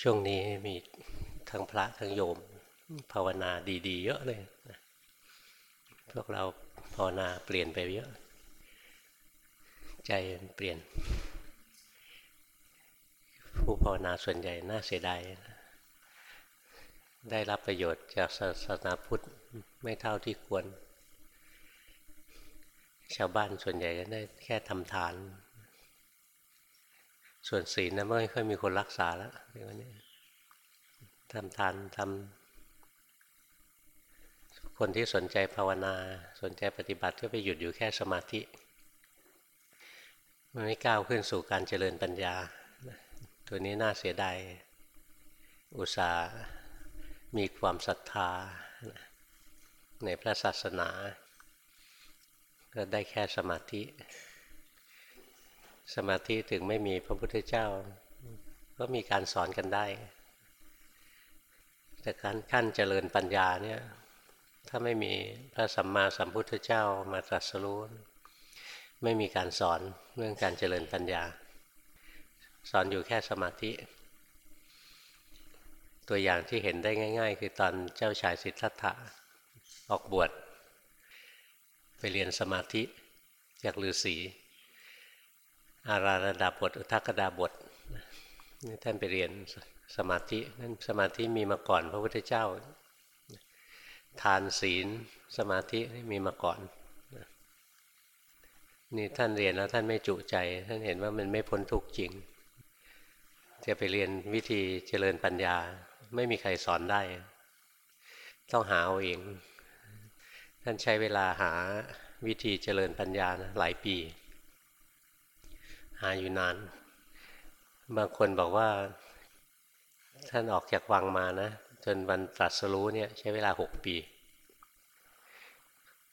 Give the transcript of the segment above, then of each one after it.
ช่วงนี้มีทั้งพระทั้งโยม ภาวนาดีๆ เยอะเลยพวกเราภาวนาเปลี่ยนไปเยอะ ใจเปลี่ยน ผู้ภาวนาส่วนใหญ่น่าเสียดายได้รับประโยชน์จากศาสนาพุทธไม่เท่าที่ควร ชาวบ้านส่วนใหญ่ก็ได้แค่ทำทาน ส่วนศีลนะไม่ค่อยมีคนรักษาแล้วเดี๋ยวนี้ทำทานทำคนที่สนใจภาวนา สนใจปฏิบัติก็ไปหยุดอยู่แค่สมาธิ มันไม่ก้าวขึ้นสู่การเจริญปัญญา ตัวนี้น่าเสียดายอุตส่าห์มีความศรัทธา ในพระศาสนา ก็ได้แค่สมาธิ สมาธิถึงไม่มีพระพุทธเจ้า ก็มีการสอนกันได้ แต่การขั้นเจริญปัญญาเนี่ยถ้าไม่มีพระสัมมาสัมพุทธเจ้ามาตรัสรู้ไม่มีการสอนเรื่องการเจริญปัญญา สอนอยู่แค่สมาธิ ตัวอย่างที่เห็นได้ง่าย ๆ คือตอนเจ้าชายสิทธัตถะออกบวชไปเรียนสมาธิจากฤาษี อาราระดาบทอุทกดาบทท่านไปเรียนสมาธินั่นสมาธิมีมาก่อนพระพุทธเจ้า ทานศีลสมาธิมีมาก่อนนี่ท่านเรียนแล้วท่านไม่จุใจ ท่านเห็นว่ามันไม่พ้นทุกข์จริง จะไปเรียนวิธีเจริญปัญญา ไม่มีใครสอนได้ ต้องหาเอาเอง ท่านใช้เวลาหาวิธีเจริญปัญญานะหลายปี หาอยู่นาน บางคนบอกว่า ท่านออกจากวังมานะ จนวันตรัสรู้เนี่ย ใช้เวลาหกปี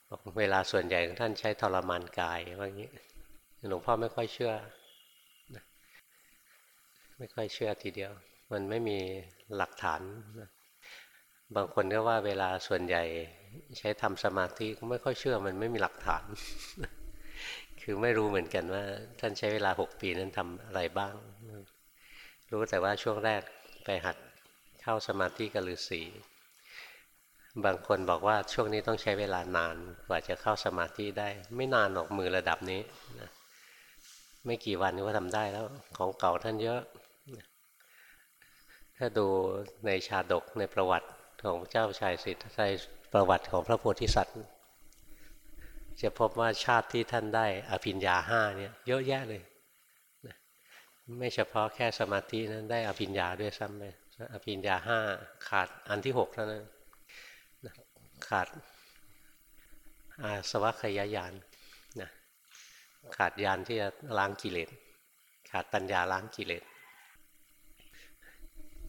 บอกเวลาส่วนใหญ่ของท่านใช้ทรมานกายว่างี้ หลวงพ่อไม่ค่อยเชื่อ ไม่ค่อยเชื่อทีเดียว มันไม่มีหลักฐาน บางคนก็ว่าเวลาส่วนใหญ่ ใช้ทำสมาธิก็ไม่ค่อยเชื่อ มันไม่มีหลักฐาน คือไม่รู้เหมือนกันว่า ท่านใช้เวลาหกปีนั้นทำอะไรบ้าง รู้แต่ว่าช่วงแรกไปหัดเข้าสมาธิกับฤาษีบางคนบอกว่าช่วงนี้ต้องใช้เวลานานกว่าจะเข้าสมาธิได้ ไม่นานหรอกมือระดับนี้นะไม่กี่วันก็ทำได้แล้วของเก่าท่านเยอะ ถ้าดูในชาดกในประวัติของเจ้าชายสิทธิ์ในประวัติของพระโพธิสัตว์ จะพบว่าชาติที่ท่านได้อภิญญาห้าเนี่ยเยอะแยะเลยไม่เฉพาะแค่สมาธินั้นได้อภิญญาด้วยซ้ำไปอภิญญาห้าขาดอันที่หกเท่านั้นขาดอาสวัคยายานนะขาดยานที่จะล้างกิเลสขาดปัญญาล้างกิเลส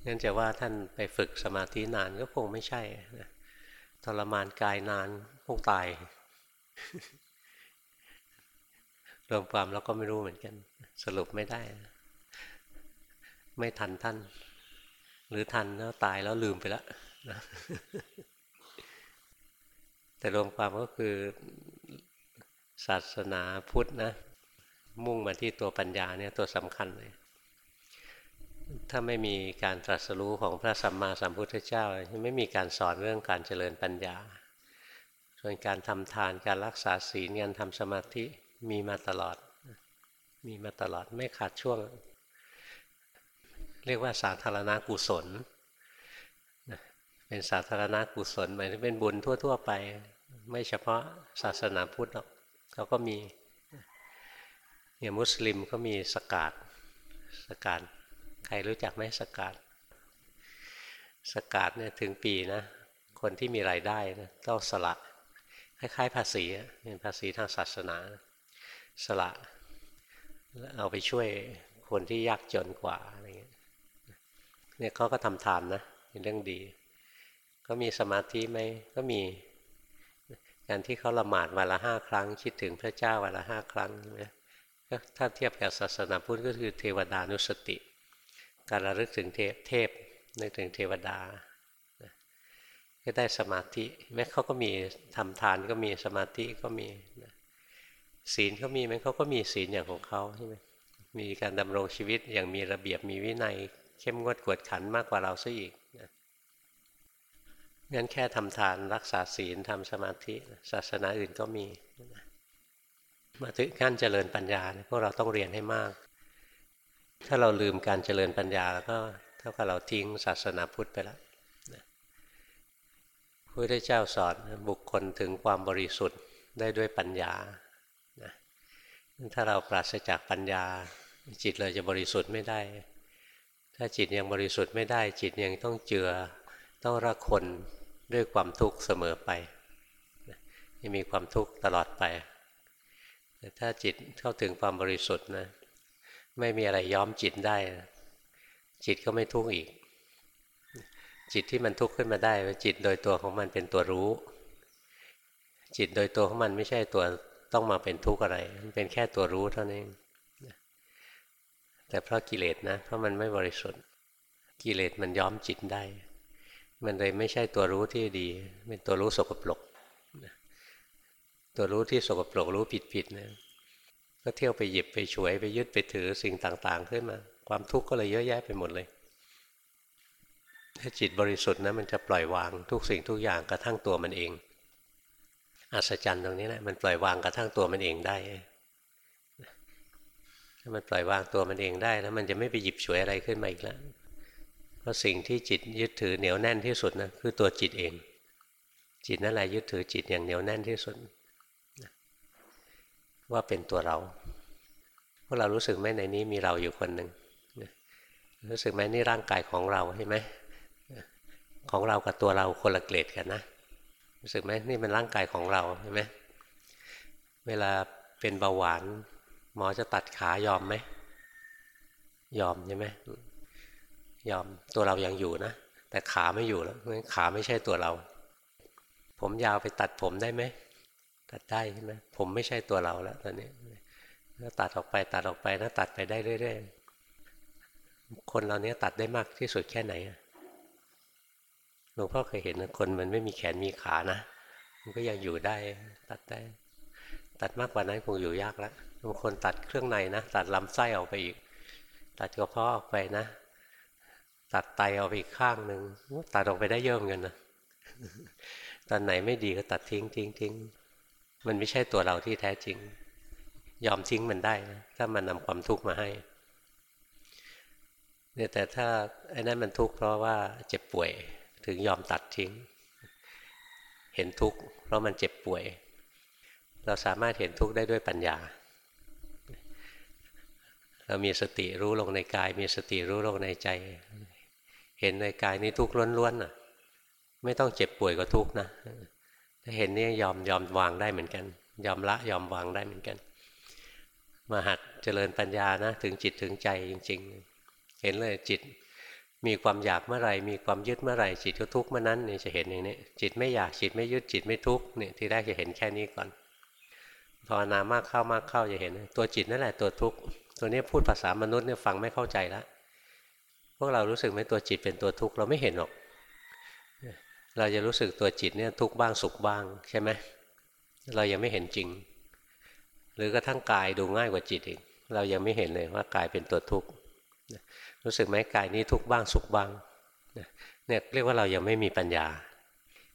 นั่นจะว่าท่านไปฝึกสมาธินานก็คงไม่ใช่นะทรมานกายนานคงตาย รวมความแล้วก็ไม่รู้เหมือนกัน สรุปไม่ได้ ไม่ทันท่าน หรือทันแล้วตายแล้วลืมไปแล้วแต่รวมความก็คือศาสนาพุทธนะ มุ่งมาที่ตัวปัญญาเนี่ยตัวสำคัญเลย ถ้าไม่มีการตรัสรู้ของพระสัมมาสัมพุทธเจ้าไม่มีการสอนเรื่องการเจริญปัญญา ส่วนการทำทานการรักษาศีลการทำสมาธิมีมาตลอด มีมาตลอดไม่ขาดช่วง เรียกว่าสาธารณกุศลเป็นสาธารณกุศลหมายถึงเป็นบุญทั่ว ๆ ไป ไม่เฉพาะศาสนาพุทธหรอกเขาก็มีอย่างมุสลิมก็มีสกาดสกาดใครรู้จักไหมสกาดสกาดเนี่ยถึงปีนะ คนที่มีรายได้นะต้องสละ คล้ายๆภาษีเป็นภาษีทางศาสนาสละเอาไปช่วยคนที่ยากจนกว่าอะไรเงี้ยเนี่ยเขาก็ทำทานนะเป็นเรื่องดี ก็มีสมาธิไหมก็มีการที่เขาละหมาดวันละห้าครั้ง คิดถึงพระเจ้าวันละห้าครั้งนะก็ถ้าเทียบกับศาสนาพุทธก็คือเทวดานุสติ การระลึกถึงเทพเทพนึกถึงเทวดา ก็ได้สมาธิแม้เขาก็มีทำทานก็มีสมาธิก็มีศีลเขามีไหมเขาก็มีศีลอย่างของเขาใช่ไหมมีการดำรงชีวิตอย่างมีระเบียบมีวินัย เข้มงวดกวดขันมากกว่าเราซะอีกนะงั้นแค่ทำทานรักษาศีลทำสมาธิศาสนาอื่นก็มีมาถึงขั้นเจริญปัญญาพวกเราต้องเรียนให้มาก ถ้าเราลืมการเจริญปัญญาแล้วก็เท่ากับเราทิ้งศาสนาพุทธไปแล้ว พระพุทธเจ้าสอนบุคคลถึงความบริสุทธิ์ได้ด้วยปัญญาถ้าเราปราศจากปัญญา จิตเราจะบริสุทธิ์ไม่ได้ ถ้าจิตยังบริสุทธิ์ไม่ได้ จิตยังต้องเจือต้องระคนด้วยความทุกข์เสมอไปยังมีความทุกข์ตลอดไป แต่ถ้าจิตเข้าถึงความบริสุทธิ์นะ ไม่มีอะไรย้อมจิตได้ จิตก็ไม่ทุกข์อีก จิตที่มันทุกข์ขึ้นมาได้จิตโดยตัวของมันเป็นตัวรู้ จิตโดยตัวของมันไม่ใช่ตัวต้องมาเป็นทุกข์อะไร มันเป็นแค่ตัวรู้เท่านั้นแต่เพราะกิเลสนะ เพราะมันไม่บริสุทธิ์ กิเลสมันย้อมจิตได้ มันเลยไม่ใช่ตัวรู้ที่ดี เป็นตัวรู้สกปรกตัวรู้ที่สกปรกรู้ผิดๆนะก็เที่ยวไปหยิบไปฉวยไปยึดไปถือสิ่งต่างๆ ขึ้นมา ความทุกข์ก็เลยเยอะแยะไปหมดเลย ถ้าจิตบริสุทธิ์นะมันจะปล่อยวางทุกสิ่งทุกอย่างกระทั่งตัวมันเอง อัศจรรย์ตรงนี้แหละมันปล่อยวางกระทั่งตัวมันเองได้ถ้ามันปล่อยวางตัวมันเองได้แล้วมันจะไม่ไปหยิบฉวยอะไรขึ้นมาอีกแล้วเพราะสิ่งที่จิตยึดถือเหนียวแน่นที่สุดนะคือตัวจิตเอง จิตนั่นแหละยึดถือจิตอย่างเหนียวแน่นที่สุด ว่าเป็นตัวเราพวกเรารู้สึกไหมในนี้มีเราอยู่คนหนึ่งรู้สึกไหมนี่ร่างกายของเราใช่ไหม ของเรากับตัวเราคนละเกรดกันนะรู้สึกไหมนี่เป็นร่างกายของเราใช่ไหมเวลาเป็นเบาหวาน หมอจะตัดขายอมไหมยอมใช่ไหมยอมตัวเรายังอยู่นะ แต่ขาไม่อยู่แล้วขาไม่ใช่ตัวเรา ผมยาวไปตัดผมได้ไหมตัดได้ใช่ไหมผมไม่ใช่ตัวเราแล้วตอนนี้ถ้าตัดออกไปตัดออกไปถ้าตัดไปได้เรื่อยๆคนเราเนี้ยตัดได้มากที่สุดแค่ไหน ลวงพ่อเคยเห็นคนมันไม่มีแขนมีขานะ มันก็ยังอยู่ได้ตัดได้ ตัดมากกว่านั้นคงอยู่ยากแล้วบางคนตัดเครื่องในนะ ตัดลำไส้ออกไปอีก ตัดกระเพาะออกไปนะ ตัดไตออกไปอีกข้างหนึ่งตัดออกไปได้เยอะเหมือนกันนะตอนไหนไม่ดีก็ตัดทิ้งทิ้งทิ้งมันไม่ใช่ตัวเราที่แท้จริง ยอมทิ้งมันได้นะถ้ามันนำความทุกข์มาให้เนี่ยแต่ถ้าไอ้นั่นมันทุกข์เพราะว่าเจ็บป่วย ถึงยอมตัดทิ้ง เห็นทุกข์เพราะมันเจ็บป่วย เราสามารถเห็นทุกข์ได้ด้วยปัญญา เรามีสติรู้ลงในกาย มีสติรู้ลงในใจ เห็นในกายนี้ทุกข์ล้วนๆน่ะ ไม่ต้องเจ็บป่วยก็ทุกข์นะถ้าเห็นนี่ยอมยอมวางได้เหมือนกัน ยอมละยอมวางได้เหมือนกัน มาหัดเจริญปัญญานะ ถึงจิตถึงใจจริง ๆ เห็นเลยจิต มีความอยากเมื่อไหร่มีความยึดเมื่อไหร่จิตก็ทุกข์เมื่อนั้นเนี่ยจะเห็นอย่างนี้ จิตไม่อยากจิตไม่ยึดจิตไม่ทุกข์เนี่ยที่แรกจะเห็นแค่นี้ก่อนภาวนามากเข้ามากเข้าจะเห็น ตัวจิตนั่นแหละตัวทุกข์ตัวนี้พูดภาษามนุษย์เนี่ยฟังไม่เข้าใจแล้วพวกเรารู้สึกไหมตัวจิตเป็นตัวทุกข์เราไม่เห็นหรอก เราจะรู้สึกตัวจิตเนี่ยทุกบ้างสุขบ้างใช่ไหมเรายังไม่เห็นจริง หรือกระทั่งกายดูง่ายกว่าจิตอีกเรายังไม่เห็นเลยว่ากายเป็นตัวทุกข์ รู้สึกไหมกายนี้ทุกบ้างสุขบ้างเนี่ยเรียกว่าเรายังไม่มีปัญญา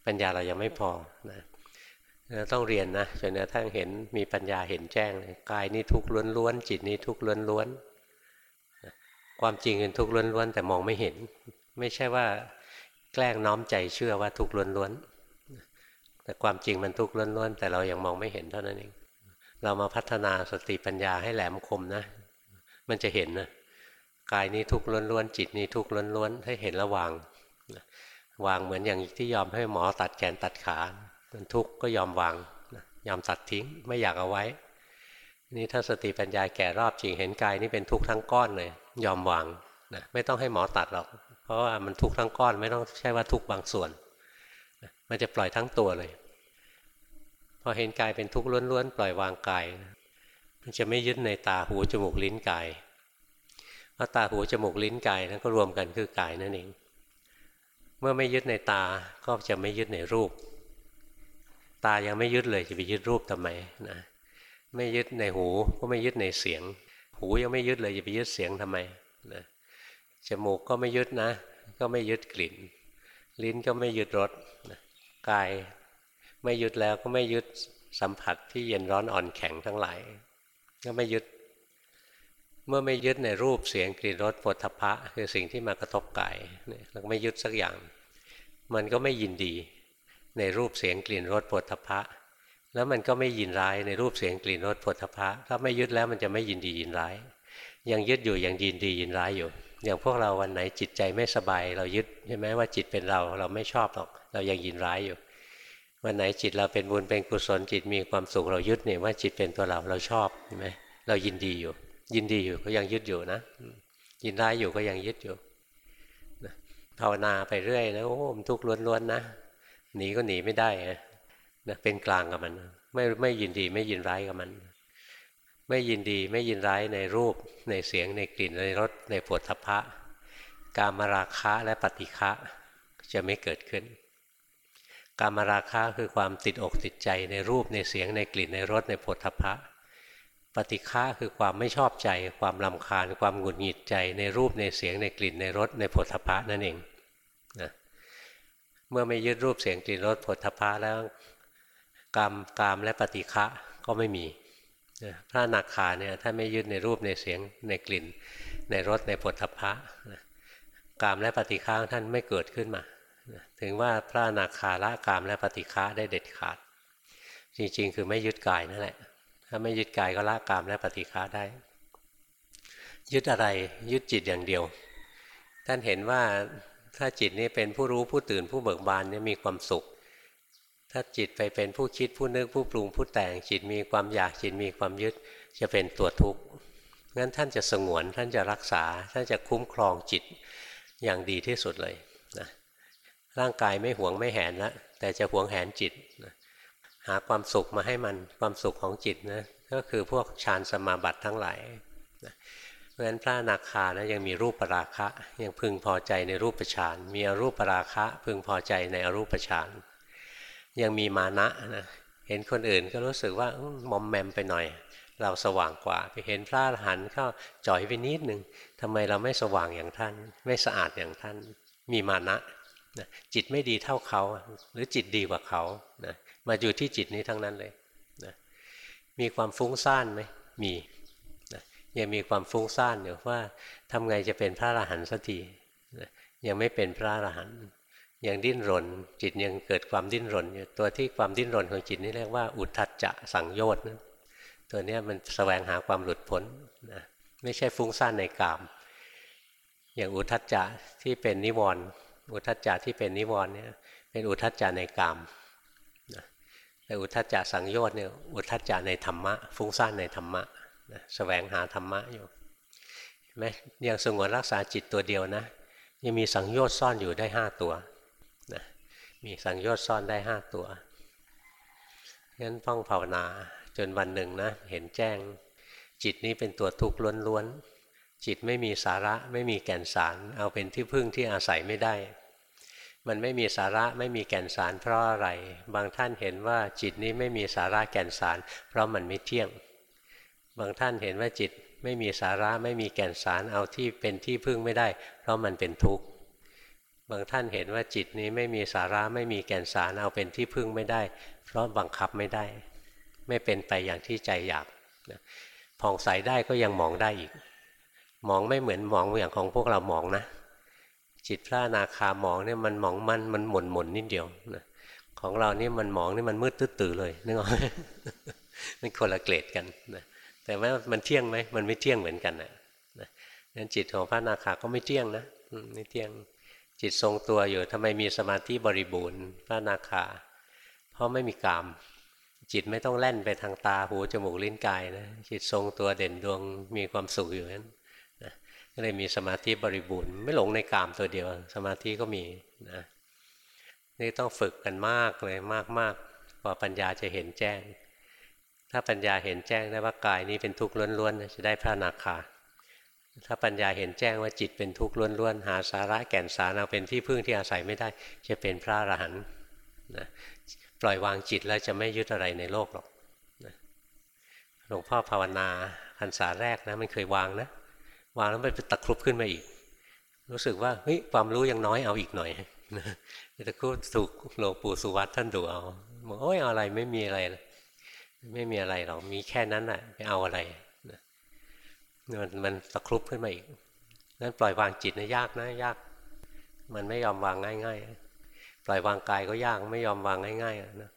ปัญญาเรายังไม่พอนะต้องเรียนนะจนกระทั่งเห็นมีปัญญาเห็นแจ้งเลยกายนี้ทุกข์ล้วนๆจิตนี้ทุกข์ล้วนๆความจริงเป็นทุกข์ล้วนๆแต่มองไม่เห็น ไม่ใช่ว่าแกล้งน้อมใจเชื่อว่าทุกข์ล้วนๆแต่ความจริงมันทุกข์ล้วนๆแต่เรายังมองไม่เห็นเท่านั้นเองเรามาพัฒนาสติปัญญาให้แหลมคมนะ มันจะเห็นนะ กายนี้ทุกข์ล้วนๆจิตนี้ทุกข์ล้วนๆให้เห็นระวางวางเหมือนอย่างที่ยอมให้หมอตัดแขนตัดขามันทุกข์ก็ยอมวางยอมตัดทิ้งไม่อยากเอาไว้ นี่ถ้าสติปัญญาแก่รอบจริงเห็นกายนี้เป็นทุกข์ทั้งก้อนเลย ยอมวางนะไม่ต้องให้หมอตัดหรอก เพราะว่ามันทุกข์ทั้งก้อนไม่ต้องใช่ว่าทุกข์บางส่วนมันจะปล่อยทั้งตัวเลยพอเห็นกายเป็นทุกข์ล้วนๆปล่อยวางกายมันจะไม่ยึดในตาหูจมูกลิ้นกาย เพราะตาหูจมูกลิ้นกายนั้นก็รวมกันคือกายนั่นเอง เมื่อไม่ยึดในตาก็จะไม่ยึดในรูป ตายังไม่ยึดเลยจะไปยึดรูปทำไมนะไม่ยึดในหูก็ไม่ยึดในเสียง หูยังไม่ยึดเลยจะไปยึดเสียงทำไมนะจมูกก็ไม่ยึดนะ ก็ไม่ยึดกลิ่น ลิ้นก็ไม่ยึดรสกายไม่ยึดแล้วก็ไม่ยึดสัมผัสที่เย็นร้อนอ่อนแข็งทั้งหลายก็ไม่ยึด เมื่อไม่ยึดในรูปเสียงกลิ่นรสปฐพะคือสิ่งที่มากระทบกายแล้วไม่ยึดสักอย่าง มันก็ไม่ยินดีในรูปเสียงกลิ่นรสปฐพะ แล้วมันก็ไม่ยินร้ายในรูปเสียงกลิ่นรสปฐพะถ้าไม่ยึดแล้วมันจะไม่ยินดียินร้าย ยังยึดอยู่ยังยินดียินร้ายอยู่ อย่างพวกเราวันไหนจิตใจไม่สบาย เรายึดใช่ไหมว่าจิตเป็นเราเราไม่ชอบหรอก เรายังยินร้ายอยู่ วันไหนจิตเราเป็นบุญเป็นกุศลจิตมีความสุขเรายึดเนี่ยว่าจิตเป็นตัวเราเราชอบใช่ไหมเรายินดีอยู่ ยินดีอยู่ก็ยังยึดอยู่นะ ยินร้ายอยู่ก็ยังยึดอยู่ภาวนาไปเรื่อยนะโอ้มทุกข์ล้วนๆนะหนีก็หนีไม่ได้นะเป็นกลางกับมัน ไม่ไม่ยินดีไม่ยินร้ายกับมัน ไม่ยินดีไม่ยินร้ายในรูปในเสียงในกลิ่นในรสในปวดทพะ การมาราคะและปฏิฆะจะไม่เกิดขึ้น การมาราคะคือความติดอกติดใจในรูปในเสียงในกลิ่นในรสในผลทพะ ปฏิฆะคือความไม่ชอบใจ ความลำคาญ ความหงุดหงิดใจในรูปในเสียงในกลิ่นในรสในผลทพะนั่นเองนะเมื่อไม่ยึดรูปเสียงกลิ่นรสผลทพะแล้วกรรมกามและปฏิฆะก็ไม่มีพระนาคาเนี่ยถ้าไม่ยึดในรูปในเสียงในกลิ่น ในรสในผลทพะกามและปฏิฆะท่านไม่เกิดขึ้นมา ถึงว่าพระนาคาละกามและปฏิฆะได้เด็ดขาด จริงๆ คือไม่ยึดกายนั่นแหละ ถ้าไม่ยึดกายก็ละกามและปฏิฆะได้ ยึดอะไรยึดจิตอย่างเดียว ท่านเห็นว่าถ้าจิตนี้เป็นผู้รู้ผู้ตื่นผู้เบิกบานเนี่ยมีความสุข ถ้าจิตไปเป็นผู้คิดผู้นึกผู้ปรุงผู้แต่งจิตมีความอยากจิตมีความยึดจะเป็นตัวทุกข์งั้นท่านจะสงวนท่านจะรักษาท่านจะคุ้มครองจิตอย่างดีที่สุดเลยนะร่างกายไม่หวงไม่แหนแล้วแต่จะหวงแหนจิต หาความสุขมาให้มันความสุขของจิตนะก็คือพวกฌานสมาบัติทั้งหลายเพราะฉะนั้นพระนาคานะยังมีรูปปราคะ ยังพึงพอใจในรูปฌานมีอรูปปราคะ พึงพอใจในอรูปฌานยังมีมานะนะเห็นคนอื่นก็รู้สึกว่ามอมแมมไปหน่อย เราสว่างกว่าไปเห็นพระอรหันต์เข้าจ่อยไปนิดหนึ่งทำไมเราไม่สว่างอย่างท่าน ไม่สะอาดอย่างท่าน มีมานะ นะจิตไม่ดีเท่าเขา หรือจิตดีกว่าเขานะมาอยู่ที่จิตนี้ทั้งนั้นเลยนะมีความฟุ้งซ่านไหมมีนะยังมีความฟุ้งซ่านอยู่ว่าทำไงจะเป็นพระอรหันต์สักทีนะยังไม่เป็นพระอรหันต์ยังดิ้นรน จิตยังเกิดความดิ้นรนอยู่ตัวที่ความดิ้นรนของจิตนี่เรียกว่าอุทธัจจะสังโยชน์นะตัวนี้มันแสวงหาความหลุดพ้นนะไม่ใช่ฟุ้งซ่านในกาม อย่างอุทธัจจะที่เป็นนิวรณ์ อุทัจจะที่เป็นนิวรณ์เนี่ยเป็นอุทัจจะในกามนะแต่อุทัจจะสังโยชน์เนี่ยอุทัจจะในธรรมะ ฟุ้งซ่านในธรรมะนะแสวงหาธรรมะอยู่ไหมยังสงวนรักษาจิตตัวเดียวนะยังมีสังโยชน์ซ่อนอยู่ได้ห้าตัวนะมีสังโยชน์ซ่อนได้ห้าตัวงั้นต้องภาวนาจนวันหนึ่งนะเห็นแจ้งจิตนี้เป็นตัวทุกข์ล้วน จิตไม่มีสาระไม่มีแก่นสาร เอาเป็นที่พึ่งที่อาศัยไม่ได้ มันไม่มีสาระไม่มีแก่นสาร เพราะอะไร บางท่านเห็นว่าจิตนี้ไม่มีสาระแก่นสาร เพราะมันไม่เที่ยง บางท่านเห็นว่าจิตไม่มีสาระไม่มีแก่นสาร เอาที่เป็นที่พึ่งไม่ได้ เพราะมันเป็นทุกข์ บางท่านเห็นว่าจิตนี้ไม่มีสาระไม่มีแก่นสาร เอาเป็นที่พึ่งไม่ได้ เพราะบังคับไม่ได้ ไม่เป็นไปอย่างที่ใจอยากผ่องใสได้ก็ยังมองได้อีก มองไม่เหมือนมองอย่างของพวกเรามองนะ จิตพระนาคามองเนี่ยมันมองมันมันหม่นหม่นนิดเดียวนะของเรานี่มันมองนี่มันมืดตื้อเลยนึกออกไหมมันคนละเกรดกันนะแต่ว่ามันเที่ยงไหมมันไม่เที่ยงเหมือนกันนะนั้นจิตของพระนาคาก็ไม่เที่ยงนะไม่เที่ยงจิตทรงตัวอยู่ทำไมมีสมาธิบริบูรณ์ พระนาคา เพราะไม่มีกาม จิตไม่ต้องแล่นไปทางตาหูจมูกลิ้นกายนะจิตทรงตัวเด่นดวงมีความสุขอยู่นั้น ก็เลยมีสมาธิบริบูรณ์ไม่หลงในกามตัวเดียว สมาธิก็มีนะนี่ต้องฝึกกันมากเลยมากมากกว่าปัญญาจะเห็นแจ้ง ถ้าปัญญาเห็นแจ้งได้ว่ากายนี้เป็นทุกข์ล้วนๆจะได้พระนาคาถ้าปัญญาเห็นแจ้งว่าจิตเป็นทุกข์ล้วนๆหาสาระแก่นสารเอาเป็นที่พึ่งที่อาศัยไม่ได้ จะเป็นพระอรหันต์นะปล่อยวางจิตแล้วจะไม่ยึดอะไรในโลกหรอกหลวงพ่อภาวนาพรรษาแรกนะมันเคยวางนะ วางแล้วมันไปตะครุบขึ้นมาอีก รู้สึกว่าเฮ้ยความรู้ยังน้อยเอาอีกหน่อยแต่ก็ถูกหลวงปู่สุวัตท่านดูเอาบอกโอ้ยอะไรไม่มีอะไร ไม่มีอะไรหรอกมีแค่นั้นแหะไปเอาอะไรมันมันตะครุบขึ้นมาอีกนั้นปล่อยวางจิตนะยากนะยาก มันไม่ยอมวางง่าย ๆ ปล่อยวางกายก็ยากไม่ยอมวางง่ายๆนะ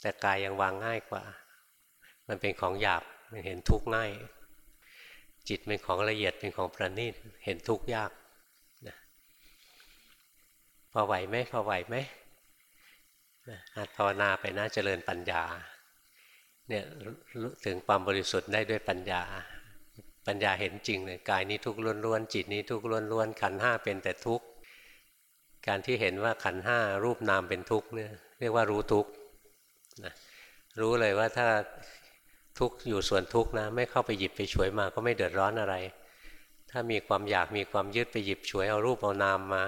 แต่กายยังวางง่ายกว่า มันเป็นของหยาบมันเห็นทุกข์ง่าย จิตเป็นของละเอียดเป็นของประณีตเห็นทุกข์ยากนะพอไหวไหมพอไหวไหมหัดภาวนาไปนะเจริญปัญญาเนี่ยถึงความบริสุทธิ์ได้ด้วยปัญญา ปัญญาเห็นจริงเลยกายนี้ทุกข์ล้วนๆจิตนี้ทุกข์ล้วนๆขันห้าเป็นแต่ทุกข์การที่เห็นว่าขันห้ารูปนามเป็นทุกข์เนี่ยเรียกว่ารู้ทุกข์นะรู้เลยว่าถ้า ทุกอยู่ส่วนทุกนะ ไม่เข้าไปหยิบไปฉวยมาก็ไม่เดือดร้อนอะไร ถ้ามีความอยากมีความยึดไปหยิบฉวยเอารูปเอานามมา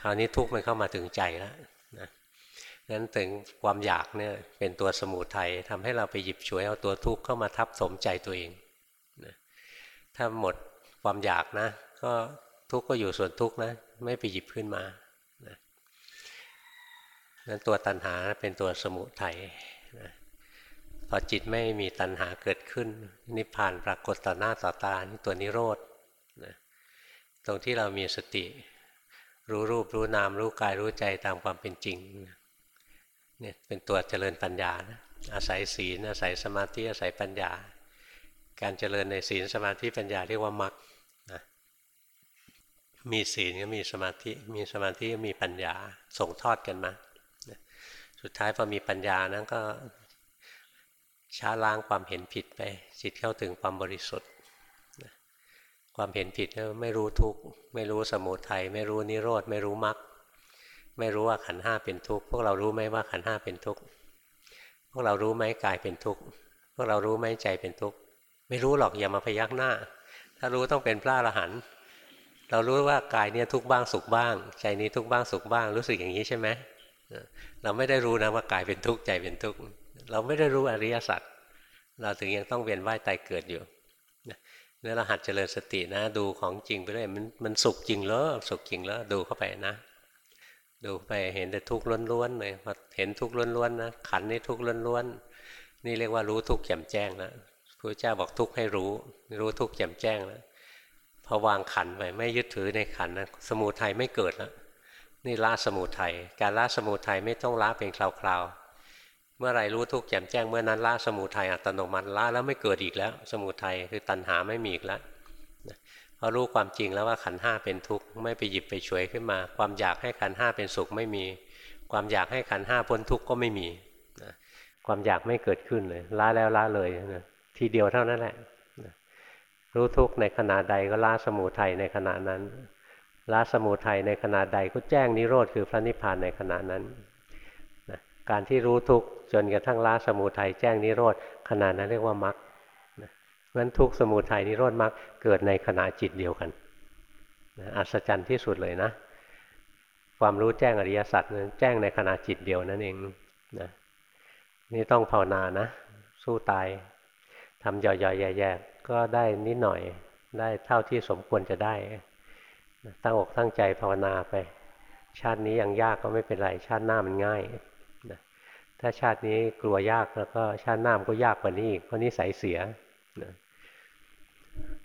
คราวนี้ทุกมันเข้ามาถึงใจแล้วนะนั้นถึงความอยากเนี่ยเป็นตัวสมุทัยทำให้เราไปหยิบฉวยเอาตัวทุกข์เข้ามาทับสมใจตัวเองนะถ้าหมดความอยากนะ ก็ทุกข์ก็อยู่ส่วนทุกข์นะ ไม่ไปหยิบขึ้นมานะนั้นตัวตัณหาเป็นตัวสมุทัย พอจิตไม่มีตัณหาเกิดขึ้น นิพพานปรากฏต่อหน้าต่อตานี่ตัวนิโรธนะตรงที่เรามีสติ รู้รูปรู้นามรู้กายรู้ใจตามความเป็นจริงเนี่ยเป็นตัวเจริญปัญญานะอาศัยศีลอาศัยสมาธิอาศัยปัญญา การเจริญในศีลสมาธิปัญญาเรียกว่ามรรคนะมีศีลก็มีสมาธิ มีสมาธิก็มีปัญญาส่งทอดกันมาสุดท้ายพอมีปัญญานั้นก็ ช้าล้างความเห็นผิดไป จิตเข้าถึงความบริสุทธิ์ ความเห็นผิดไม่รู้ทุกข์ไม่รู้สมุทัยไม่รู้นิโรธไม่รู้มรรคไม่รู้ว่าขันห้าเป็นทุกข์พวกเรารู้ไหมว่าขันห้าเป็นทุกข์พวกเรารู้ไหมกายเป็นทุกข์พวกเรารู้ไหมใจเป็นทุกข์ไม่รู้หรอกอย่ามาพยักหน้า ถ้ารู้ต้องเป็นพระอรหันต์เรารู้ว่ากายเนี่ยทุกบ้างสุขบ้าง ใจนี้ทุกบ้างสุขบ้าง รู้สึกอย่างนี้ใช่ไหมเราไม่ได้รู้นะว่ากายเป็นทุกข์ใจเป็นทุกข์ เราไม่ได้รู้อริยสัจเราถึงยังต้องเวียนว่ายตายเกิดอยู่เนี่เราหัดเจริญสตินะ ดูของจริงไปเรื่อยมันมันสุขจริงเหรอสุขจริงแล้วดูเข้าไปนะ ดูไปเห็นแต่ทุกข์ล้วนๆเลยพอเห็นทุกข์ล้วนๆนะขันนี่ทุกข์ล้วนๆนี่เรียกว่ารู้ทุกข์แจ่มแจ้งแล้วพระเจ้าบอกทุกข์ให้รู้ รู้ทุกข์แจ่มแจ้งแล้วพอวางขันไปไม่ยึดถือในขันนะสมุทัยไม่เกิดแล้วนี่ละสมุทัยการละสมุทัยไม่ต้องละเป็นคราว มื่อไรรู้ทุกข์แจ่มแจ้งเมื่อนั้นละสมุทัยอัตโนมัติละแล้วไม่เกิดอีกแล้ว สมุทัยคือตัณหาไม่มีอีกแล้วเพอรู้ความจริงแล้วว่าขันห้าเป็นทุกข์ไม่ไปหยิบไปช่วยขึ้นมา ความอยากให้ขันห้าเป็นสุขไม่มี ความอยากให้ขันห้าพ้นทุกข์ก็ไม่มีความอยากไม่เกิดขึ้นเลยละแล้วละเลยนะทีเดียวเท่านั้นแหละรู้ทุกข์ในขณะใดก็ละสมุทัยในขณะนั้นละสมุทัยในขณะใดก็แจ้งนิโรธคือพระนิพพานในขณะนั้นการที่รู้ทุกข์ จนกระทั่งละสมุทัยแจ้งนิโรธขณะนั้นเรียกว่ามรรคนั้นทุกสมุทัยนิโรธมรรคเกิดในขณะจิตเดียวกันอัศจรรย์ที่สุดเลยนะ ความรู้แจ้งอริยสัจนั้นแจ้งในขณะจิตเดียวนั่นเองนะนี่ต้องภาวนานะ สู้ตายทำย่อยๆแย่ๆก็ได้นิดหน่อยได้เท่าที่สมควรจะได้ตั้งอกตั้งใจภาวนาไป ชาตินี้ยังยากก็ไม่เป็นไร ชาติหน้ามันง่าย ถ้าชาตินี้กลัวยากแล้วก็ชาติหน้ามันก็ยากกว่านี้อีกเพราะนิสัยเสียนะ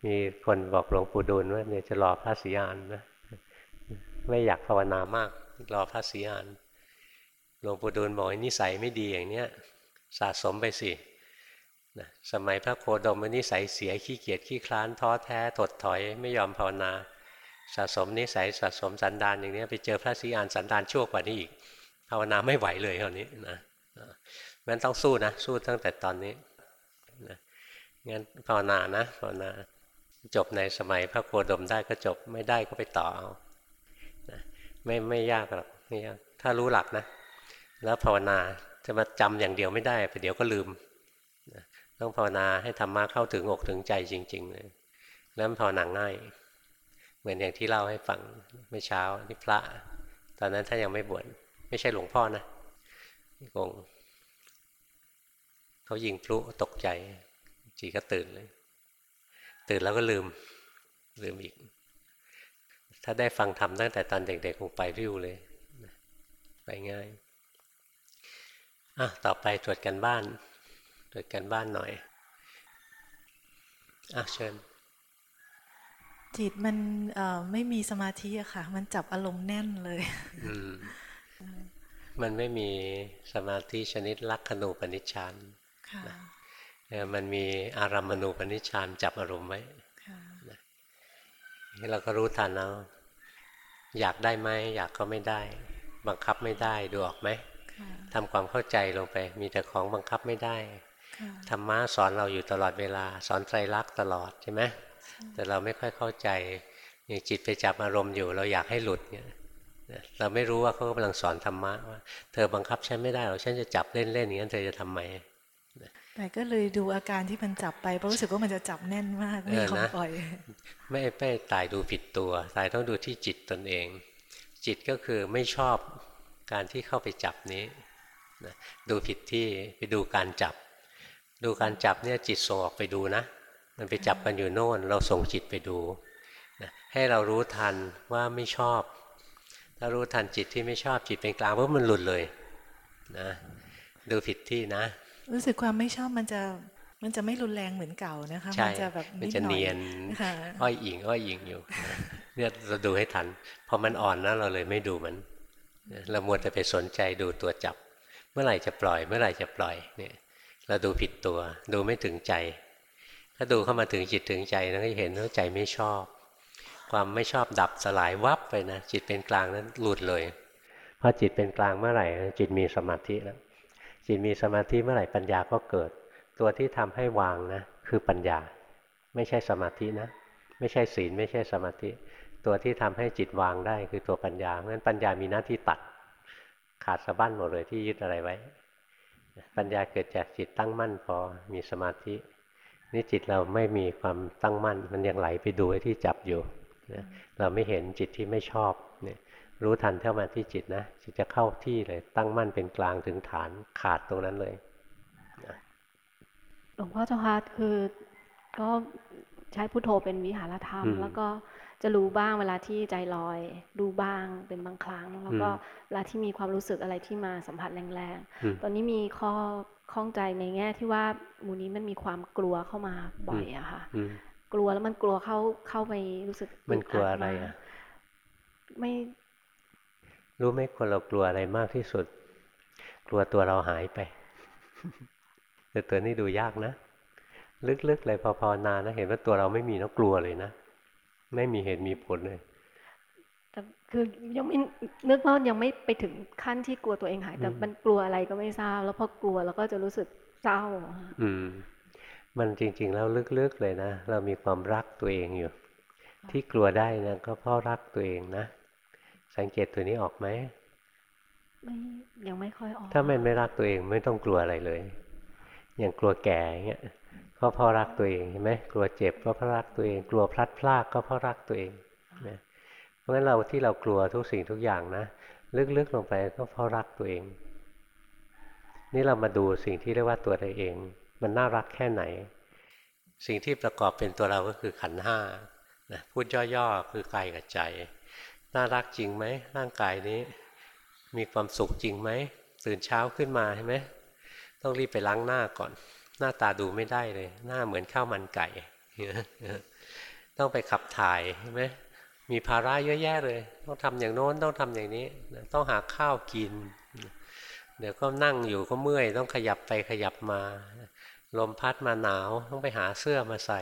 มีคนบอกหลวงปู่ดูลว่าเนี่ยจะรอพระสีอานนะไม่อยากภาวนามาก รอพระสีอานหลวงปู่ดูลบอกนิสัยไม่ดีอย่างเนี้ยสะสมไปสินะสมัยพระโคดมนิสัยเสียขี้เกียจขี้คลานท้อแท้ถดถอยไม่ยอมภาวนา สะสมนิสัยสะสมสันดานอย่างนี้ไปเจอพระสีอานสันดานชั่วกว่านี้อีกภาวนาไม่ไหวเลยคราวนี้นะ มันต้องสู้นะ สู้ตั้งแต่ตอนนี้นะงั้นภาวนานะภาวนาจบในสมัยพระโคดมได้ก็จบไม่ได้ก็ไปต่อเอานะไม่ไม่ยากหรอกไม่ยากถ้ารู้หลักนะ แล้วภาวนาจะมาจำอย่างเดียวไม่ได้ไปเดี๋ยวก็ลืมนะต้องภาวนาให้ธรรมะเข้าถึงอกถึงใจจริงๆเลยแล้วภาวนาง่าย เหมือนอย่างที่เล่าให้ฟังเมื่อเช้านี่พระ ตอนนั้นท่านยังไม่บวชไม่ใช่หลวงพ่อนะ กงเขายิงพลุตกใจ จีก็ตื่นเลย ตื่นแล้วก็ลืม ลืมอีก ถ้าได้ฟังธรรมตั้งแต่ตอนเด็กๆคงไปริ้วเลย ไปง่ายอะต่อไปตรวจกันบ้าน ตรวจกันบ้านหน่อยอะเชิญจิตมันเอ่อไม่มีสมาธิอะค่ะ มันจับอารมณ์แน่นเลยอื มมันไม่มีสมาธิชนิดลักขณูปนิชฌานค่ะเออมันมีอารัมมณูปนิชฌานจับอารมณ์ไว้ค่ะนี่เราก็รู้ทันเอาอยากได้ไหมอยากก็ไม่ได้ บังคับไม่ได้ดูออกไหมค่ะทำความเข้าใจลงไป มีแต่ของบังคับไม่ได้ค่ะธรรมะสอนเราอยู่ตลอดเวลา สอนไตรลักษณ์ตลอดใช่ไหมแต่เราไม่ค่อยเข้าใจอย่างจิตไปจับอารมณ์อยู่ เราอยากให้หลุดเนี่ย เราไม่รู้ว่าเขากำลังสอนธรรมะว่าเธอบังคับฉันไม่ได้หรอกฉันจะจับเล่นๆอย่างนั้นเธอจะทำไมแต่ก็เลยดูอาการที่มันจับไปเพราะรู้สึกว่ามันจะจับแน่นมากไม่ยอมเออนะปล่อย ไม่ไม่ตายดูผิดตัว ตายต้องดูที่จิตตนเอง จิตก็คือไม่ชอบการที่เข้าไปจับนี้นะดูผิดที่ไปดูการจับ ดูการจับเนี่ยจิตส่งออกไปดูนะ มันไปจับกันอยู่โน่น เราส่งจิตไปดูนะให้เรารู้ทันว่าไม่ชอบ ถ้ารู้ทันจิตที่ไม่ชอบจิตเป็นกลางเพราะมันหลุดเลยนะดูผิดที่นะ รู้สึกความไม่ชอบมันจะมันจะไม่รุนแรงเหมือนเก่านะคะใช่มัจะแบบมันนิดจะหน่อยเนียนค่ะอ้อยอิงอ้อยอิงอยู่ เนี่ยเราดูให้ทันพอมันอ่อนนะเราเลยไม่ดูมันเรามัวแต่ไปสนใจดูตัวจับ เมื่อไหร่จะปล่อย เมื่อไหร่จะปล่อยเนี่ย เราดูผิดตัว ดูไม่ถึงใจ ถ้าดูเข้ามาถึงจิตถึงใจเราก็จะเห็นว่าใจไม่ชอบ ความไม่ชอบดับสลายวับไปนะจิตเป็นกลางนั้นหลุดเลยพอจิตเป็นกลางเมื่อไหร่ จิตมีสมาธิแล้วจิตมีสมาธิเมื่อไหร่ปัญญาก็เกิด ตัวที่ทำให้วางนะคือปัญญา ไม่ใช่สมาธินะ ไม่ใช่ศีลไม่ใช่สมาธิ ตัวที่ทำให้จิตวางได้คือตัวปัญญาเพราะฉะนั้นปัญญามีหน้าที่ตัด ขาดสะบั้นหมดเลยที่ยึดอะไรไว้ ปัญญาเกิดจากจิตตั้งมั่นพอมีสมาธินี่จิตเราไม่มีความตั้งมั่น มันยังไหลไปดูไอ้ที่จับอยู่ นะเราไม่เห็นจิตที่ไม่ชอบเนี่ยรู้ทันเข้ามาที่จิตนะจิตจะเข้าที่เลย ตั้งมั่นเป็นกลางถึงฐานขาดตรงนั้นเลยหลวงพ่อเจ้าค่ะคือก็ใช้พุทโธเป็นวิหารธรรมอืมแล้วก็จะรู้บ้างเวลาที่ใจลอย ดูบ้างเป็นบางครั้ง แล้วก็อืมเวลาที่มีความรู้สึกอะไรที่มาสัมผัสแรงอืมๆตอนนี้มีข้อข้องใจในแง่ที่ว่าหมูนี้มันมีความกลัวเข้ามาบ่อยอะค่ะอืม กลัวแล้วมันกลัวเข้าเข้าไปรู้สึกมันกลัวดดอะไรมาอะไม่รู้ไหมคนเรากลัวอะไรมากที่สุด กลัวตัวเราหายไปแต่ตัวนี้ดูยากนะ ลึกๆเลยพอภาวนานะเห็นว่าตัวเราไม่มีแล้วกลัวเลยนะไม่มีเหตุมีผลเลยแต่คือยังไม่นึกว่ายังไม่ไปถึงขั้นที่กลัวตัวเองหาย แต่อืมมันกลัวอะไรก็ไม่ทราบ แล้วพอกลัวแล้วก็จะรู้สึกเศร้าอะค่ะอืม มันจริงๆแล้วลึกๆเลยนะ เรามีความรักตัวเองอยู่ ที่กลัวได้นะก็เพราะรักตัวเองนะ สังเกตตัวนี้ออกไหมไม่ยังไม่ค่อยออก ถ้ามันไม่รักตัวเองไม่ต้องกลัวอะไรเลย อย่างกลัวแก่อย่างเงี้ยก็เพราะรักตัวเองเห็นไหมกลัวเจ็บก็เพราะรักตัวเอง กลัวพลัดพรากก็เพราะรักตัวเองนะเพราะฉะนั้นเราที่เรากลัวทุกสิ่งทุกอย่างนะลึกๆลงไปก็เพราะรักตัวเอง นี่เรามาดูสิ่งที่เรียกว่าตัวเราเอง มันน่ารักแค่ไหน สิ่งที่ประกอบเป็นตัวเราก็คือขันห้านะพูดย่อๆคือกายกับใจ น่ารักจริงไหมร่างกายนี้ มีความสุขจริงไหมตื่นเช้าขึ้นมาใช่ไหมต้องรีบไปล้างหน้าก่อน หน้าตาดูไม่ได้เลย หน้าเหมือนข้าวมันไก่ต้องไปขับถ่ายใช่ไหมมีภาระเยอะแยะเลย ต้องทำอย่างโน้นต้องทำอย่างนี้ ต้องหาข้าวกิน เดี๋ยวก็นั่งอยู่ก็เมื่อย ต้องขยับไปขยับมา ลมพัดมาหนาวต้องไปหาเสื้อมาใส่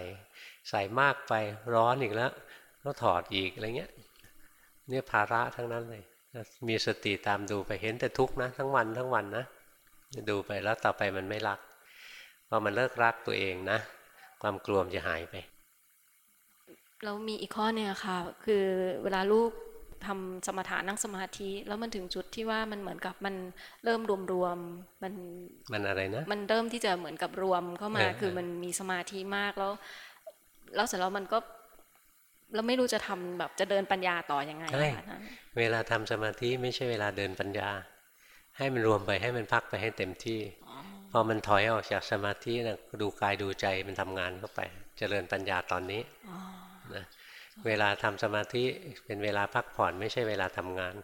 ใส่มากไปร้อนอีกแล้วต้องถอดอีกอะไรเงี้ยเนี่ยภาระทั้งนั้นเลย มีสติตามดูไปเห็นแต่ทุกข์นะทั้งวันทั้งวันนะดูไปแล้วต่อไปมันไม่รักพอมันเลิกรักตัวเองนะ ความกลัวมนจะหายไปแล้วมีอีกข้อเนี่ยค่ะ คือเวลาลูก ทำสมถะนั่งสมาธิ แล้วมันถึงจุดที่ว่ามันเหมือนกับมันเริ่มรวมๆมันมันอะไรนะ มันเริ่มที่จะเหมือนกับรวมเข้ามาเออคือมันมีสมาธิมากแล้ว แล้วเสร็จแล้วมันก็แล้วไม่รู้จะทำแบบจะเดินปัญญาต่อยังไงใช่อะค่ะเวลาทำสมาธิไม่ใช่เวลาเดินปัญญา ให้มันรวมไปให้มันพักไปให้เต็มที่พอมันถอยออกจากสมาธินะดูกายดูใจมันทำงานเข้าไป เจริญปัญญาตอนนี้อ๋อนะ เวลาทำสมาธิเป็นเวลาพักผ่อนไม่ใช่เวลาทำงาน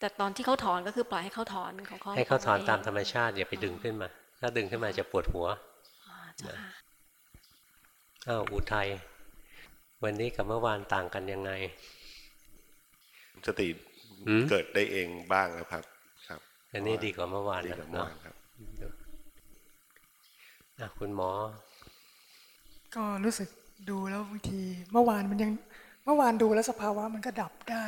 แต่ตอนที่เขาถอนก็คือปล่อยให้เขาถอนของเขาให้เขาถอนงตามธรรมชาติอย่าไปดึงขึ้นมา ถ้าดึงขึ้นมาจะปวดหัวอ่าเจ้าค่ะอ้าวอุทัยวันนี้กับเมื่อวานต่างกันยังไง สติหืมเกิดได้เองบ้างแล้วครับ ครับ อันนี้ดีกว่าเมื่อวานดีนะกว่าเมื่อเนาะวานครับอะคุณหมอ ก็รู้สึกดูแล้วบางทีเมื่อวานมันยัง เมื่อวานดูแล้วสภาวะมันก็ดับได้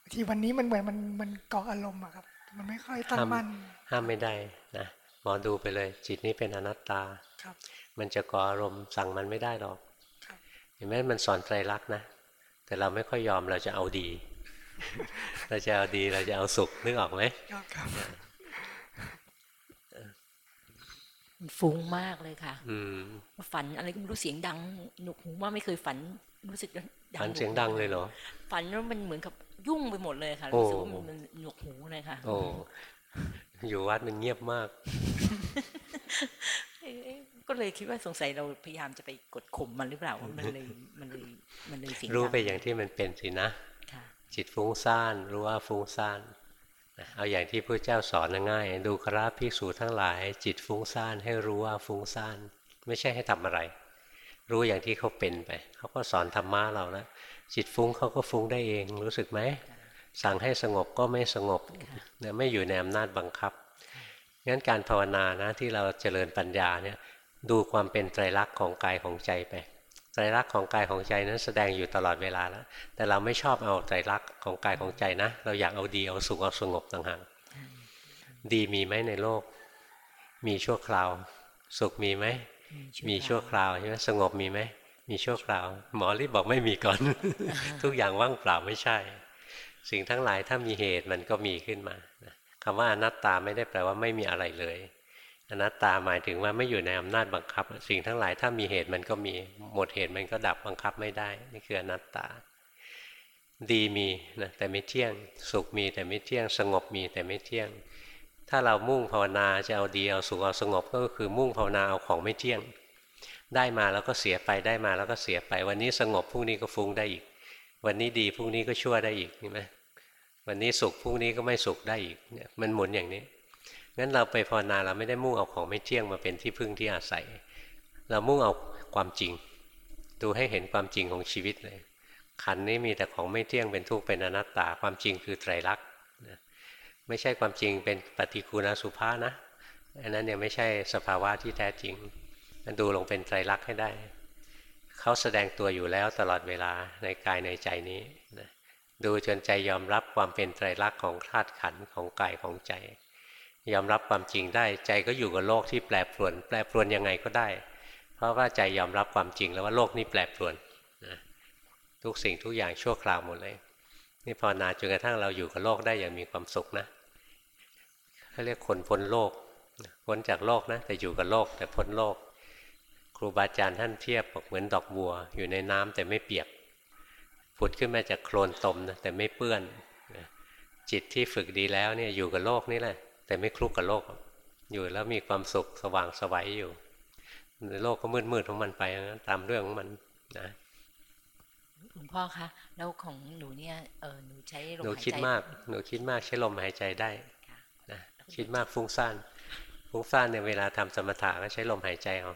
บางทีวันนี้มันเหมือนมันมันเกาะอารมณ์อะครับ มันไม่ค่อยตั้งห้ามมั่นห้ามไม่ได้นะหมอดูไปเลย จิตนี้เป็นอนัตตาครับ มันจะก่ออารมณ์สั่งมันไม่ได้หรอกครับเห็นไหมมันสอนไตรลักษณ์นะ แต่เราไม่ค่อยยอมเราจะเอาดี เราจะเอาดีเราจะเอาสุขนึกออกไหมครับครับมันฟุ้งมากเลยค่ะ อืมฝันอะไรก็ไม่รู้เสียงดัง หนวกหูว่าไม่เคยฝันรู้สึกดัง ฝันเสียงดังเลยเหรอ ฝันแล้วมันเหมือนกับยุ่งไปหมดเลยค่ะโอ้รู้สึกว่ามันมันหนวกหูเลยค่ะ โอ้อยู่วัดมันเงียบมากเอ๊ะก็เลยคิดว่าสงสัยเราพยายามจะไปกดข่มมันหรือเปล่าว่ามันเลยมันเลยมันเลยเสียงดัรู้ไปอย่างที่มันเป็นสินะค่ะจิตฟุ้งซ่านรู้ว่าฟุ้งซ่านนะเอาอย่างที่พระเจ้าสอนนะง่าย ดูกราภิกษุทั้งหลาย จิตฟุ้งซ่านให้รู้ว่าฟุ้งซ่าน ไม่ใช่ให้ทำอะไร รู้อย่างที่เขาเป็นไป เขาก็สอนธรรมะเราแล้วจิตฟุ้งเขาก็ฟุ้งได้เองรู้สึกไหม สั่งให้สงบก็ไม่สงบเนี่ยไม่อยู่ในอำนาจบังคับงั้นการภาวนานะที่เราเจริญปัญญาเนี่ยดูความเป็นไตรลักษณ์ของกายของใจไปไตรลักษณ์ของกายของใจนั้นแสดงอยู่ตลอดเวลาแล้วแต่เราไม่ชอบเอาไตรลักษณ์ของกายของใจนะ เราอยากเอาดีเอาสุขเอาสงบต่างหากดีมีไหมในโลก มีชั่วคราว สุขมีไหม มีชั่วคราวใช่ไหมสงบมีไหมมีชั่วคราว หมอรีบบอกไม่มีก่อน ทุกอย่างว่างเปล่าไม่ใช่ สิ่งทั้งหลายถ้ามีเหตุมันก็มีขึ้นมานะคำว่าอนัตตาไม่ได้แปลว่าไม่มีอะไรเลย อนัตตาหมายถึงว่าไม่อยู่ในอำนาจบังคับ สิ่งทั้งหลายถ้ามีเหตุมันก็มีหมดเหตุมันก็ดับบังคับไม่ได้ นี่คืออนัตตา ดีมีนะแต่ไม่เที่ยง สุขมีแต่ไม่เที่ยง สงบมีแต่ไม่เที่ยง ถ้าเรามุ่งภาวนาจะเอาดีเอาสุขเอาสงบก็คือมุ่งภาวนาเอาของไม่เที่ยง ได้มาแล้วก็เสียไปได้มาแล้วก็เสียไป วันนี้สงบพรุ่งนี้ก็ฟุ้งได้อีก วันนี้ดีพรุ่งนี้ก็ชั่วได้อีกเห็นไหมวันนี้สุขพรุ่งนี้ก็ไม่สุขได้อีกเนี่ยมันหมุนอย่างนี้งั้นเราไปภาวนาเราไม่ได้มุ่งเอาของไม่เที่ยงมาเป็นที่พึ่งที่อาศัย เรามุ่งเอาความจริง ดูให้เห็นความจริงของชีวิตเลยขันนี้มีแต่ของไม่เที่ยงเป็นทุกข์เป็นอนัตตาความจริงคือไตรลักษณ ไม่ใช่ความจริงเป็นปฏิกูณสุภานะอันนั้นยังไม่ใช่สภาวะที่แท้จริง มันดูลงเป็นไตรลักษณ์ให้ได้ เขาแสดงตัวอยู่แล้วตลอดเวลาในกายในใจนี้นะดูจนใจยอมรับความเป็นไตรลักษณ์ของธาตุขันธ์ของกายของใจ ยอมรับความจริงได้ ใจก็อยู่กับโลกที่แปรปรวน แปรปรวนยังไงก็ได้ เพราะว่าใจยอมรับความจริงแล้วว่าโลกนี้แปรปรวนนะทุกสิ่งทุกอย่างชั่วคราวหมดเลย นี่ภาวนาจนกระทั่งเราอยู่กับโลกได้อย่างมีความสุขนะ เขาเรียกคนพ้นโลกพ้นจากโลกนะแต่อยู่กับโลกแต่พ้นโลก ครูบาอาจารย์ท่านเทียบบอกเหมือนดอกบัว อยู่ในน้ำแต่ไม่เปียกผุดขึ้นมาจากโคลนตมนะแต่ไม่เปื้อนนะจิตที่ฝึกดีแล้วเนี่ยอยู่กับโลกนี่แหละ แต่ไม่คลุกกับโลก อยู่แล้วมีความสุขสว่างสวัยอยู่ในโลกก็มืดๆของมันไปนะตามเรื่องของมันนะหลวงพ่อคะแล้วของหนูเนี่ยเออหนูใช้ลมหนูหายใจคิดมาก หนูคิดมากใช้ลมหายใจได้ คิดมากฟุ้งซ่านฟุ้งซ่านเนี่ยเวลาทำสมถะก็ใช้ลมหายใจเอา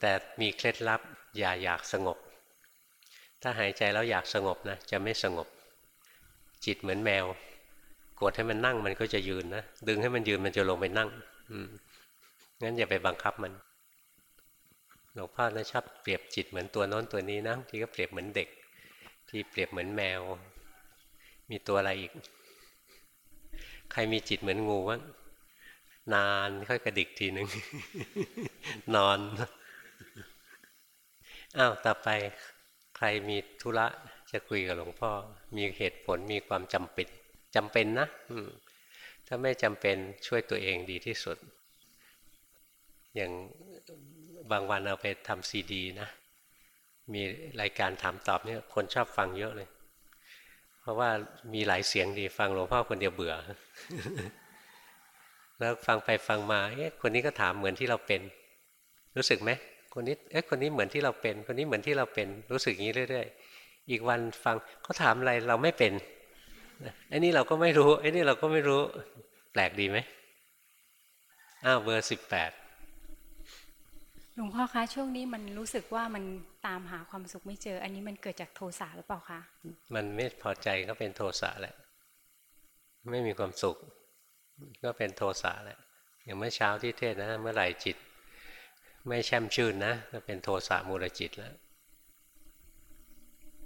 แต่มีเคล็ดลับอย่าอยากสงบ ถ้าหายใจแล้วอยากสงบนะจะไม่สงบ จิตเหมือนแมว กดให้มันนั่งมันก็จะยืนนะดึงให้มันยืนมันจะลงไปนั่ง อืมงั้นอย่าไปบังคับมันหลวงพ่อนะชอบเปรียบจิตเหมือนตัวโน้นตัวนี้นะที่ก็เปรียบเหมือนเด็ก ที่เปรียบเหมือนแมว มีตัวอะไรอีก ใครมีจิตเหมือนงูบ้างนานค่อยกระดิกทีหนึ่งนอนอ้าวต่อไปใครมีธุระจะคุยกับหลวงพ่อ มีเหตุผลมีความจำเป็นจำเป็นนะถ้าไม่จำเป็นช่วยตัวเองดีที่สุด อย่างบางวันเอาไปทำซีดีนะ มีรายการถามตอบเนี่ยคนชอบฟังเยอะเลย ราะว่ามีหลายเสียงดีฟังหลวงพ่อคนเดียวเบื่อ แล้วฟังไปฟังมาเอ๊ะคนนี้ก็ถามเหมือนที่เราเป็น รู้สึกไหมคนนี้เอ๊ะคนนี้เหมือนที่เราเป็น คนนี้เหมือนที่เราเป็น รู้สึกอย่างนี้เรื่อยๆอีกวันฟังเขาถามอะไรเราไม่เป็นไอ้นี่เราก็ไม่รู้ไอ้นี่เราก็ไม่รู้ แปลกดีไหมอ้าวเบอร์สิบแปด หลวงพ่อคะช่วงนี้มันรู้สึกว่ามันตามหาความสุขไม่เจอ อันนี้มันเกิดจากโทสะหรือเปล่าคะมันไม่พอใจก็เป็นโทสะแหละ ไม่มีความสุข ก็เป็นโทสะแหละ อย่างเมื่อเช้าที่เทศนะ เมื่อไหร่จิต ไม่แช่มชื่นนะก็เป็นโทสะมูลจิตแล้ว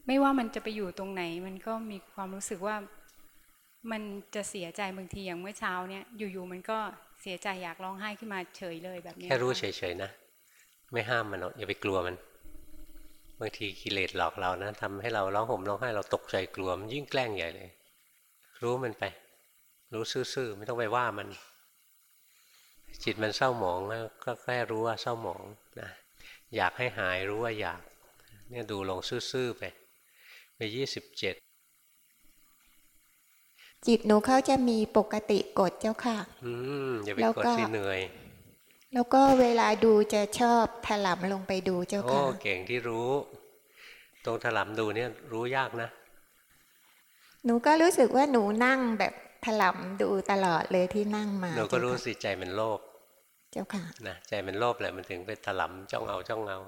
ไม่ว่ามันจะไปอยู่ตรงไหน มันก็มีความรู้สึกว่ามันจะเสียใจบางทีอย่างเมื่อเช้าเนี่ยอยู่ๆมันก็เสียใจอยากร้องไห้ขึ้นมาเฉยเลยแบบนี้แค่รู้ะเฉยๆนะ ไม่ห้ามมันหรอกอย่าไปกลัวมันบางทีกิเลสหลอกเรานะทำให้เราร้องห่มร้องไห้เราตกใจกลัวมันยิ่งแกล้งใหญ่เลย รู้มันไป รู้ซื่อๆไม่ต้องไปว่ามัน จิตมันเศร้าหมองแล้วก็แค่รู้ว่าเศร้าหมองนะอยากให้หายรู้ว่าอยาก เนี่ยดูลงซื่อๆไปไปยี่สิบเจ็ดจิตหนูเขาจะมีปกติกดเจ้าค่ะ อืมอย่าไปแล้วกดก็สิเหนื่อย แล้วก็เวลาดูจะชอบถลำลงไปดูเจ้าโอ้ค่ะเก่งที่รู้ ตรงถลำดูเนี่ยรู้ยากนะ หนูก็รู้สึกว่าหนูนั่งแบบถลำดูตลอดเลยที่นั่งมาเราก็รู้เจ้าค่ะสิใจมันโลภเจ้าค่ะนะใจมันโลภแหละมันถึงไปถลำจ้องเอาจ้องเอา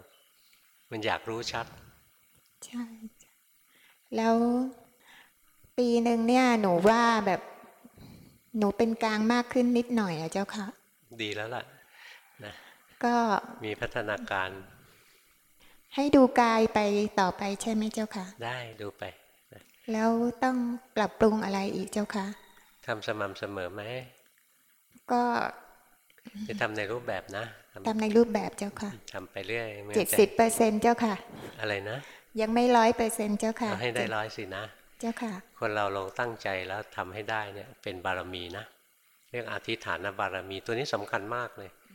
มันอยากรู้ชัด ใช่จ้ะแล้วปีหนึ่งเนี่ย หนูว่าแบบหนูเป็นกลางมากขึ้นนิดหน่อยอะเจ้าค่ะ ดีแล้วล่ะนะ ก็มีพัฒนาการ ให้ดูกายไปต่อไปใช่ไหมเจ้าค่ะ ได้ดูไป แล้วต้องปรับปรุงอะไรอีกเจ้าค่ะทำสม่ำเสมอไหมก็จะทำในรูปแบบนะททำในรูปแบบเจ้าค่ะำทำไปเรื่อยไม่เจ็ดงั้นสิบจะเปอร์เซ็นเจ้าค่ะ อะไรนะ ยังไม่ร้อยเปอร์เซ็นเจ้าค่ะเอาให้ได้ร้อยสินะ เจ้าค่ะ คนเราลงตั้งใจแล้วทำให้ได้เนี่ยเป็นบารมีนะ เรียกอธิฐานบารมีตัวนี้สำคัญมากเลยเ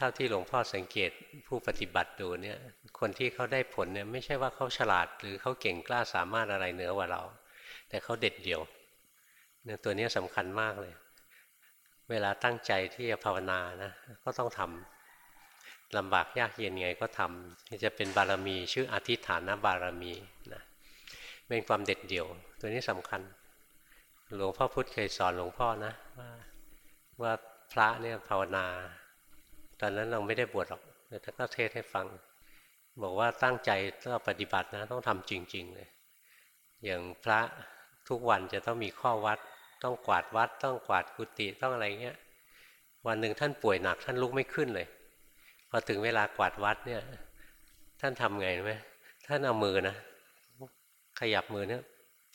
ท่าที่หลวงพ่อสังเกตผู้ปฏิบัติดูเนี่ย คนที่เขาได้ผลเนี่ยไม่ใช่ว่าเขาฉลาดหรือเขาเก่งกล้าสามารถอะไรเหนือกว่าเรา แต่เขาเด็ดเดี่ยวเนี่ยตัวนี้สำคัญมากเลย เวลาตั้งใจที่จะภาวนานะก็ต้องทำลำบากยากเย็นไงก็ทำจะเป็นบารมีชื่ออธิฐานบารมีนะเป็นความเด็ดเดี่ยว ตัวนี้สำคัญ หลวงพ่อพุธเคยสอนหลวงพ่อนะว่าว่าพระเนี่ยภาวนา ตอนนั้นเราไม่ได้บวชหรอกแต่ท่านก็เทศให้ฟัง บอกว่าตั้งใจต้องปฏิบัตินะต้องทำจริง ๆเลยอย่างพระทุกวันจะต้องมีข้อวัด ต้องกวาดวัด ต้องกวาดกุฏิต้องอะไรเงี้ยวันหนึ่งท่านป่วยหนักท่านลุกไม่ขึ้นเลย พอถึงเวลากวาดวัดเนี่ย ท่านทำไงรู้ไหมท่านเอามือนะขยับมือเนี่ย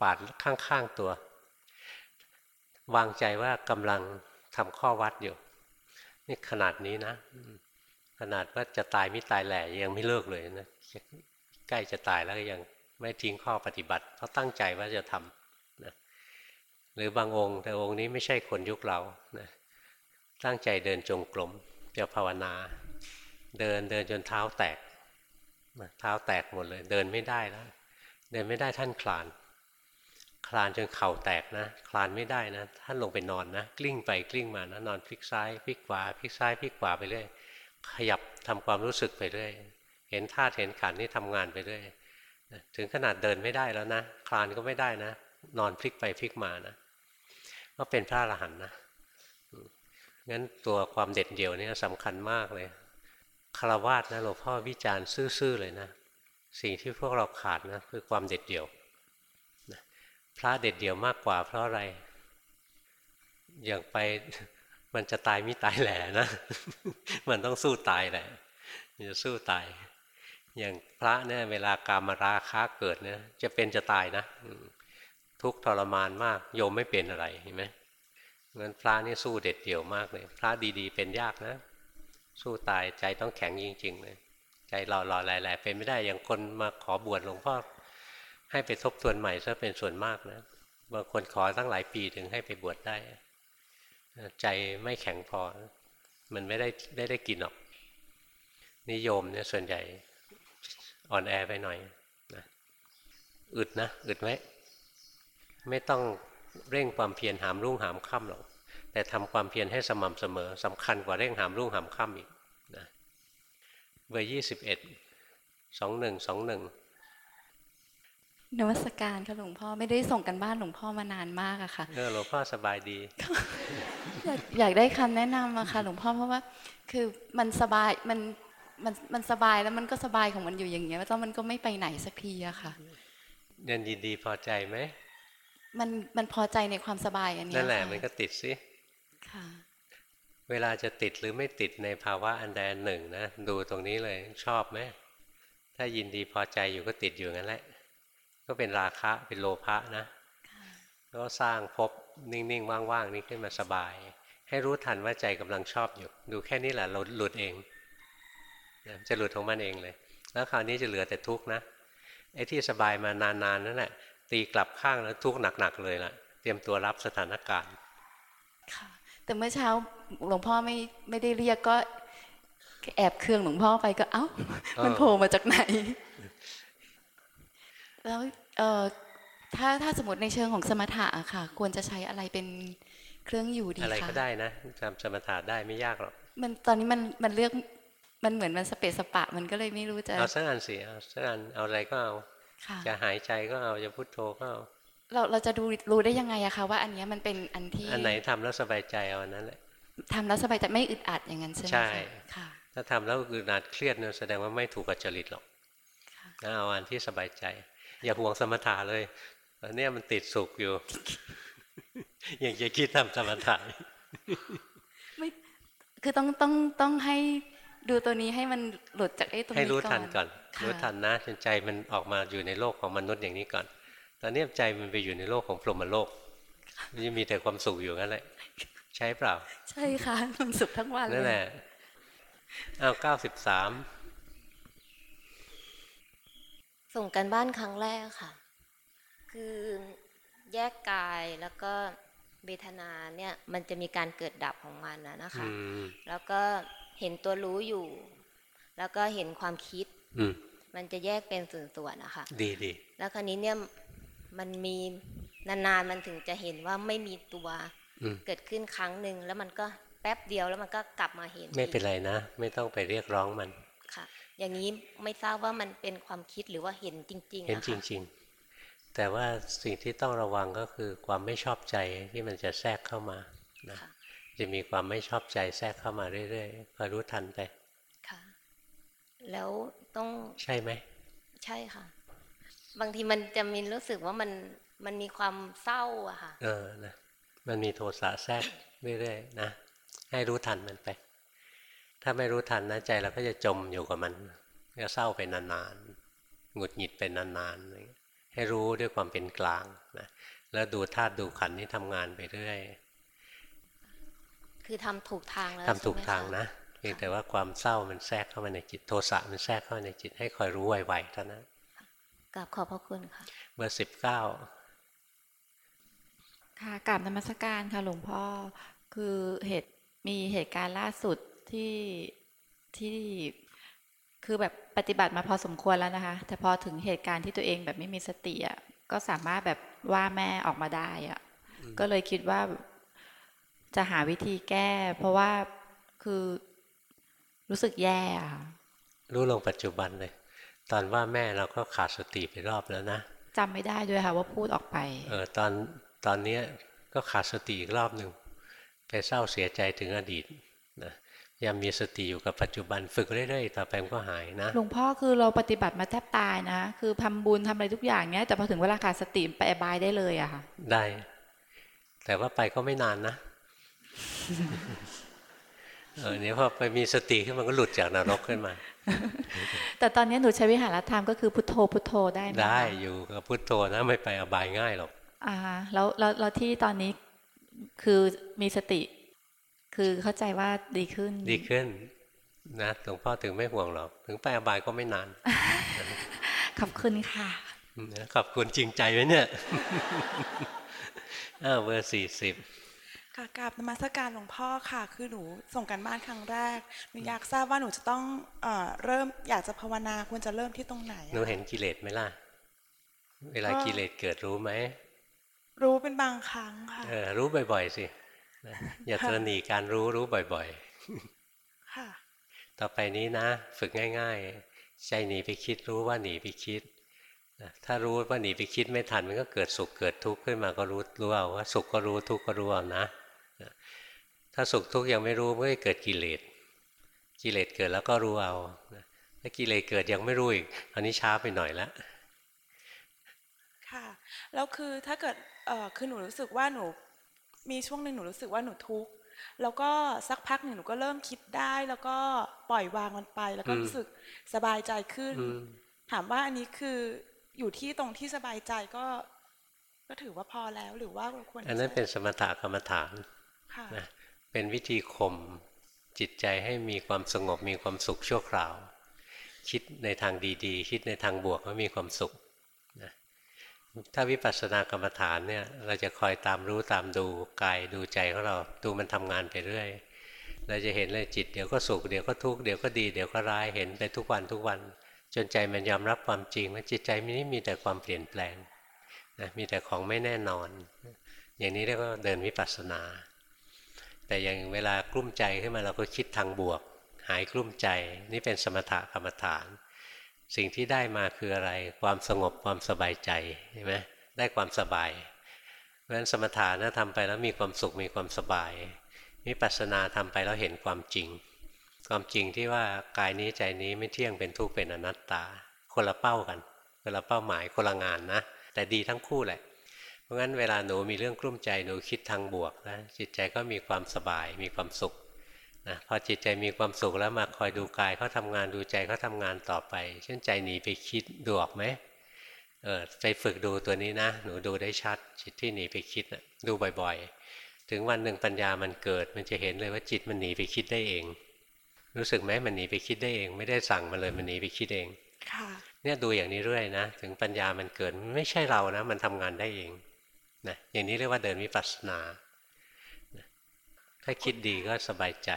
ปาดข้างๆตัว วางใจว่ากำลังทำข้อวัดอยู่ นี่ขนาดนี้นะ ขนาดว่าจะตายไม่ตายแหล่ยังไม่เลิกเลยนะใกล้จะตายแล้วก็ยังไม่ทิ้งข้อปฏิบัติเพราะตั้งใจว่าจะทำนะหรือบางองค์ แต่องค์นี้ไม่ใช่คนยุคเรานะตั้งใจเดินจงกรมจะภาวนา เดินเดินจนเท้าแตกเท้าแตกหมดเลย เดินไม่ได้แล้ว เดินไม่ได้ท่านคลาน คลานจนเข่าแตกนะ คลานไม่ได้นะ ท่านลงไปนอนนะ กลิ้งไปกลิ้งมานะนอนพลิกซ้ายพลิกขวาพลิกซ้ายพลิกขวาไปเรื่อยขยับทำความรู้สึกไปเรื่อยเห็นธาตุเห็นขันนี่ทำงานไปเรื่อยถึงขนาดเดินไม่ได้แล้วนะ คลานก็ไม่ได้นะ นอนพลิกไปพลิกมานะก็เป็นพระอรหันต์นะงั้นตัวความเด็ดเดี่ยวนี่สำคัญมากเลยคารวาสนะหลวงพ่อวิจารณ์ซื่อๆเลยนะ สิ่งที่พวกเราขาดนะคือความเด็ดเดี่ยว พระเด็ดเดี่ยวมากกว่าเพราะอะไร อย่างไปมันจะตายไม่ตายแหล่นะ มันต้องสู้ตายแหละมันจะสู้ตาย อย่างพระเนี่ยเวลากามราคะเกิดเนี่ยจะเป็นจะตายนะ ทุกทรมานมากโยมไม่เป็นอะไรเห็นไหมงั้นพระนี่สู้เด็ดเดี่ยวมากเลย พระดีๆ เป็นยากนะ สู้ตายใจต้องแข็งจริงๆเลย ใจหล่อๆหล่อแหล่ๆเป็นไม่ได้อย่างคนมาขอบวชหลวงพ่อ ให้ไปทบทวนใหม่ซะเป็นส่วนมากนะบางคนขอตั้งหลายปีถึงให้ไปบวชได้ ใจไม่แข็งพอ มันไม่ได้ได้ได้กินหรอก นิยมเนี่ยส่วนใหญ่อ่อนแอไปหน่อยนะอึดนะอึดไว้ไม่ต้องเร่งความเพียรหามรุ่งหามค่ำหรอกแต่ทำความเพียรให้สม่ำเสมอสำคัญกว่าเร่งหามรุ่งหามค่ำอีกนะเบอร์ยี่สิบเอ็ดสองหนึ่งสองหนึ่ง นวัตการค่ะหลวงพ่อไม่ได้ส่งกันบ้านหลวงพ่อมานานมากอะค่ะเออหลวงพ่อสบายดี อยากอยากได้คำแนะนำอะค่ะหลวงพ่อเพราะว่า คือมันสบายมันมันมันสบายแล้วมันก็สบายของมันอยู่อย่างเงี้ยแล้วมันก็ไม่ไปไหนสักทีอะค่ะเดินยินดีพอใจไหมมันมันพอใจในความสบายอันเนี้ยนั่นแหละค่มันก็ติดสิค่ะเวลาจะติดหรือไม่ติดในภาวะอันใดอันหนึ่งนะดูตรงนี้เลยชอบไหมถ้ายินดีพอใจอยู่ก็ติดอยู่งั้นแหละ ก็เป็นราคะเป็นโลภะนะก็สร้างภพนิ่งๆ ว่างๆ นี้ขึ้นมาสบาย ให้รู้ทันว่าใจกำลังชอบอยู่ ดูแค่นี้แหละเราหลุดเองนะจะหลุดของมันเองเลย แล้วคราวนี้จะเหลือแต่ทุกข์นะไอ้ที่สบายมานานๆนั่นแหละตีกลับข้างแล้วทุกข์หนักๆเลยล่ะ เตรียมตัวรับสถานการณ์ค่ะแต่เมื่อเช้าหลวงพ่อไม่ไม่ได้เรียกก็แอบเคืองหลวงพ่อไปก็เอ้ามันโผล่มาจากไหน แล้วเอ่อถ้าถ้าสมมติในเชิงของสมถะอะค่ะ ควรจะใช้อะไรเป็นเครื่องอยู่ดีอะไรคะก็ได้นะจำสมถะได้ไม่ยากหรอกมันตอนนี้มันมันเลือกมันเหมือนมันสเปซสปะ มันก็เลยไม่รู้จะเอาสักอันสิเอาสักอันเอาอะไรก็เอาค่ะจะหายใจก็เอาจะพุโทโธก็เอาเราเราจะดูรู้ได้ยังไงอะคะว่าอันเนี้ยมันเป็นอันที่อันไหนทำแล้วสบายใจเอาอันนั้นแหละทำแล้วสบายใจไม่อึดอัดอย่างนั้นใช่ไหมใช่คะค่ะถ้าทำแล้วอึดอัดเครียดเนี่ยแสดงว่าไม่ถูกกับจริตหรอกนะเอาอันที่สบายใจ อย่าห่วงสมถะเลยตอนเนี้ยมันติดสุขอยู่ อยากจะคิดทำสมถะไม่คือต้องต้องต้องให้ดูตัวนี้ให้มันหลุดจากไอ้ตรงนี้ให้รู้ทันก่อนค่ะรู้ทันนะจนใจมันออกมาอยู่ในโลกของมนุษย์อย่างนี้ก่อน ตอนนี้ใจมันไปอยู่ในโลกของพรหมโลกมันจะมีแต่ความสุขอยู่งั้นแหละใช่เปล่า ใช่ค่ะมันสุขทั้งวันนั่นเลแหยละอ้าวเก้าสิบสาม ส่งกันบ้านครั้งแรกค่ะ คือแยกกายแล้วก็เวทนาเนี่ยมันจะมีการเกิดดับของมันนะนะคะอืมแล้วก็เห็นตัวรู้อยู่ แล้วก็เห็นความคิดอืมมันจะแยกเป็นส่วนๆนะคะ ดีดีแล้วคราวนี้เนี่ยมันมีนานๆมันถึงจะเห็นว่าไม่มีตัวอืมเกิดขึ้นครั้งหนึ่งแล้วมันก็แป๊บเดียวแล้วมันก็กลับมาเห็น ไม่เป็นอีกไรนะ ไม่ต้องไปเรียกร้องมันค่ะ อย่างนี้ไม่ทราบว่ามันเป็นความคิดหรือว่าเห็นจริงๆเห็นอะจค่ะริง ๆ แต่ว่าสิ่งที่ต้องระวังก็คือความไม่ชอบใจที่มันจะแทรกเข้ามานะค่ะจะมีความไม่ชอบใจแทรกเข้ามาเรื่อยๆคอยรู้ทันไปค่ะ แล้วต้องใช่ไหมใช่ค่ะ บางทีมันจะมีรู้สึกว่ามันมันมีความเศร้าอะค่ะ เออนะมันมีโทสะแทรกเรื่อยๆนะให้รู้ทันมันไป ถ้าไม่รู้ทันนะใจเราก็จะจมอยู่กับมันจะเศร้าไปนานๆหงุดหงิดไปนานๆอะไรเงี้ยให้รู้ด้วยความเป็นกลางนะแล้วดูธาตุดูขันธ์นี่ทำงานไปเรื่อยคือทำถูกทางแล้วทำถูกใช่ไหมทางคนะเพียงแต่ว่าความเศร้ามันแทรกเข้ามาในจิตโทสะมันแทรกเข้ามาในจิตให้คอยรู้ไวๆเท่านั้นกราบขอบพระคุณค่ะเบอร์สิบเก้าค่ะกราบนมัสการค่ะหลวงพ่อคือเหตุมีเหตุการณ์ล่าสุด ที่ที่คือแบบปฏิบัติมาพอสมควรแล้วนะคะ แต่พอถึงเหตุการณ์ที่ตัวเองแบบไม่มีสติอะก็สามารถแบบว่าแม่ออกมาได้อะก็เลยคิดว่าจะหาวิธีแก้ เพราะว่าคือรู้สึกแย่อะค่ะรู้ลงปัจจุบันเลย ตอนว่าแม่เราก็ขาดสติไปรอบแล้วนะจำไม่ได้ด้วยค่ะว่าพูดออกไป เออตอนตอนเนี้ยก็ขาดสติอีกรอบหนึ่งไปเศร้าเสียใจถึงอดีตนะพ ยายามมีสติอยู่กับปัจจุบันฝึกเรื่อยๆต่อไปมันก็หายนะหลวงพ่อคือเราปฏิบัติมาแทบตายนะ คือทำบุญทำอะไรทุกอย่างเนี้ยแต่พอถึงเวลาขาดสติไปอบายได้เลยอะค่ะ ได้ แต่ว่าไปก็ไม่นานนะเออเนี่ยพอไปมีสติขึ้นมันก็หลุดจากนรกขึ้นมา แต่ตอนนี้หนูใช้วิหารธรรมก็คือพุทโธพุทโธได้ไหมคะได้อยู่กับพุทโธนะไม่ไปอบายง่ายหรอกอ่าฮะแล้วแล้วแล้วที่ตอนนี้คือมีสติ คือเข้าใจว่าดีขึ้น ดีขึ้นนะหลวงพ่อถึงไม่ห่วงหรอก ถึงไปอบายก็ไม่นาน ขอบคุณค่ะนะขอบคุณจริงใจไว้เนี่ยอ้าวเบอร์สี่สิบค่ะกราบนมัสการหลวงพ่อค่ะ คือหนูส่งกันบ้านครั้งแรกหนูอยากทราบว่าหนูจะต้องเออเริ่มอยากจะภาวนาควรจะเริ่มที่ตรงไหนอะหนูเห็นกิเลสไหมล่ะ เวลากิเลสเกิดรู้ไหมรู้เป็นบางครั้งค่ะเออรู้บ่อยๆสิ นะอย่าตระหนีการรู้รู้บ่อยค่ะๆต่อไปนี้นะ ฝึกง่าย ๆ ใจหนีไปคิดรู้ว่าหนีไปคิดนะถ้ารู้ว่าหนีไปคิดไม่ทันมันก็เกิดสุขเกิดทุกข์ขึ้นมาก็รู้รู้เอาว่าสุขก็รู้ทุกข์ก็รู้เอานะนะถ้าสุขทุกข์ยังไม่รู้มันก็เกิดกิเลสกิเลสเกิดแล้วก็รู้เอานะถ้ากิเลสเกิดยังไม่รู้อีกอันนี้ช้าไปหน่อยแล้วค่ะแล้วคือถ้าเกิดเอ่อคือหนูรู้สึกว่าหนู มีช่วงหนึ่งหนูรู้สึกว่าหนูทุกข์แล้วก็สักพักหนึ่งหนูก็เริ่มคิดได้ แล้วก็ปล่อยวางมันไป แล้วก็อืมรู้สึกสบายใจขึ้นอืมถามว่าอันนี้คืออยู่ที่ตรงที่สบายใจก็ ก็ถือว่าพอแล้วหรือว่าเราควรอันนั้นจะเป็นสมถกรรมฐานค่ะนะเป็นวิธีข่มจิตใจให้มีความสงบมีความสุขชั่วคราว คิดในทางดีๆ คิดในทางบวกก็มีความสุขนะ ถ้าวิปัสสนากรรมฐานเนี่ย เราจะคอยตามรู้ตามดูกายดูใจของเราดูมันทำงานไปเรื่อย เราจะเห็นเลยจิตเดี๋ยวก็สุขเดี๋ยวก็ทุกข์เดี๋ยวก็ดีเดี๋ยวก็ร้ายเห็นไปทุกวันทุกวัน จนใจมันยอมรับความจริงว่าจิตใจมันไม่มีแต่ความเปลี่ยนแปลงนะมีแต่ของไม่แน่นอน อย่างนี้เรียกว่าเดินวิปัสสนา แต่อย่างเวลากลุ้มใจขึ้นมาเราก็คิดทางบวก หายกลุ้มใจนี่เป็นสมถะกรรมฐาน สิ่งที่ได้มาคืออะไร ความสงบความสบายใจเห็นไหมได้ความสบาย เพราะฉะนั้นสมถะนะทำไปแล้วมีความสุขมีความสบายวิปัสสนาทำไปแล้วเห็นความจริง ความจริงที่ว่ากายนี้ใจนี้ไม่เที่ยงเป็นทุกข์เป็นอนัตตา คนละเป้ากันคนละเป้าหมายคนละงานนะ แต่ดีทั้งคู่แหละ เพราะงั้นเวลาหนูมีเรื่องกลุ้มใจหนูคิดทางบวกนะจิตใจก็มีความสบายมีความสุข นะพอจิตใจมีความสุขแล้วมาคอยดูกายเขาทำงานดูใจเขาทำงานต่อไป เช่นใจหนีไปคิดดูออกไหมเออไปฝึกดูตัวนี้นะ หนูดูได้ชัด จิตที่หนีไปคิดนะดูบ่อยๆ ถึงวันหนึ่งปัญญามันเกิด มันจะเห็นเลยว่าจิตมันหนีไปคิดได้เอง รู้สึกไหมมันหนีไปคิดได้เอง ไม่ได้สั่งมันเลยมันหนีไปคิดเองค่ะเนี่ยดูอย่างนี้เรื่อยนะ ถึงปัญญามันเกิดมันไม่ใช่เรานะ มันทำงานได้เองนะอย่างนี้เรียกว่าเดินวิปัสสนานะ ถ้าคิดดีก็สบายใจ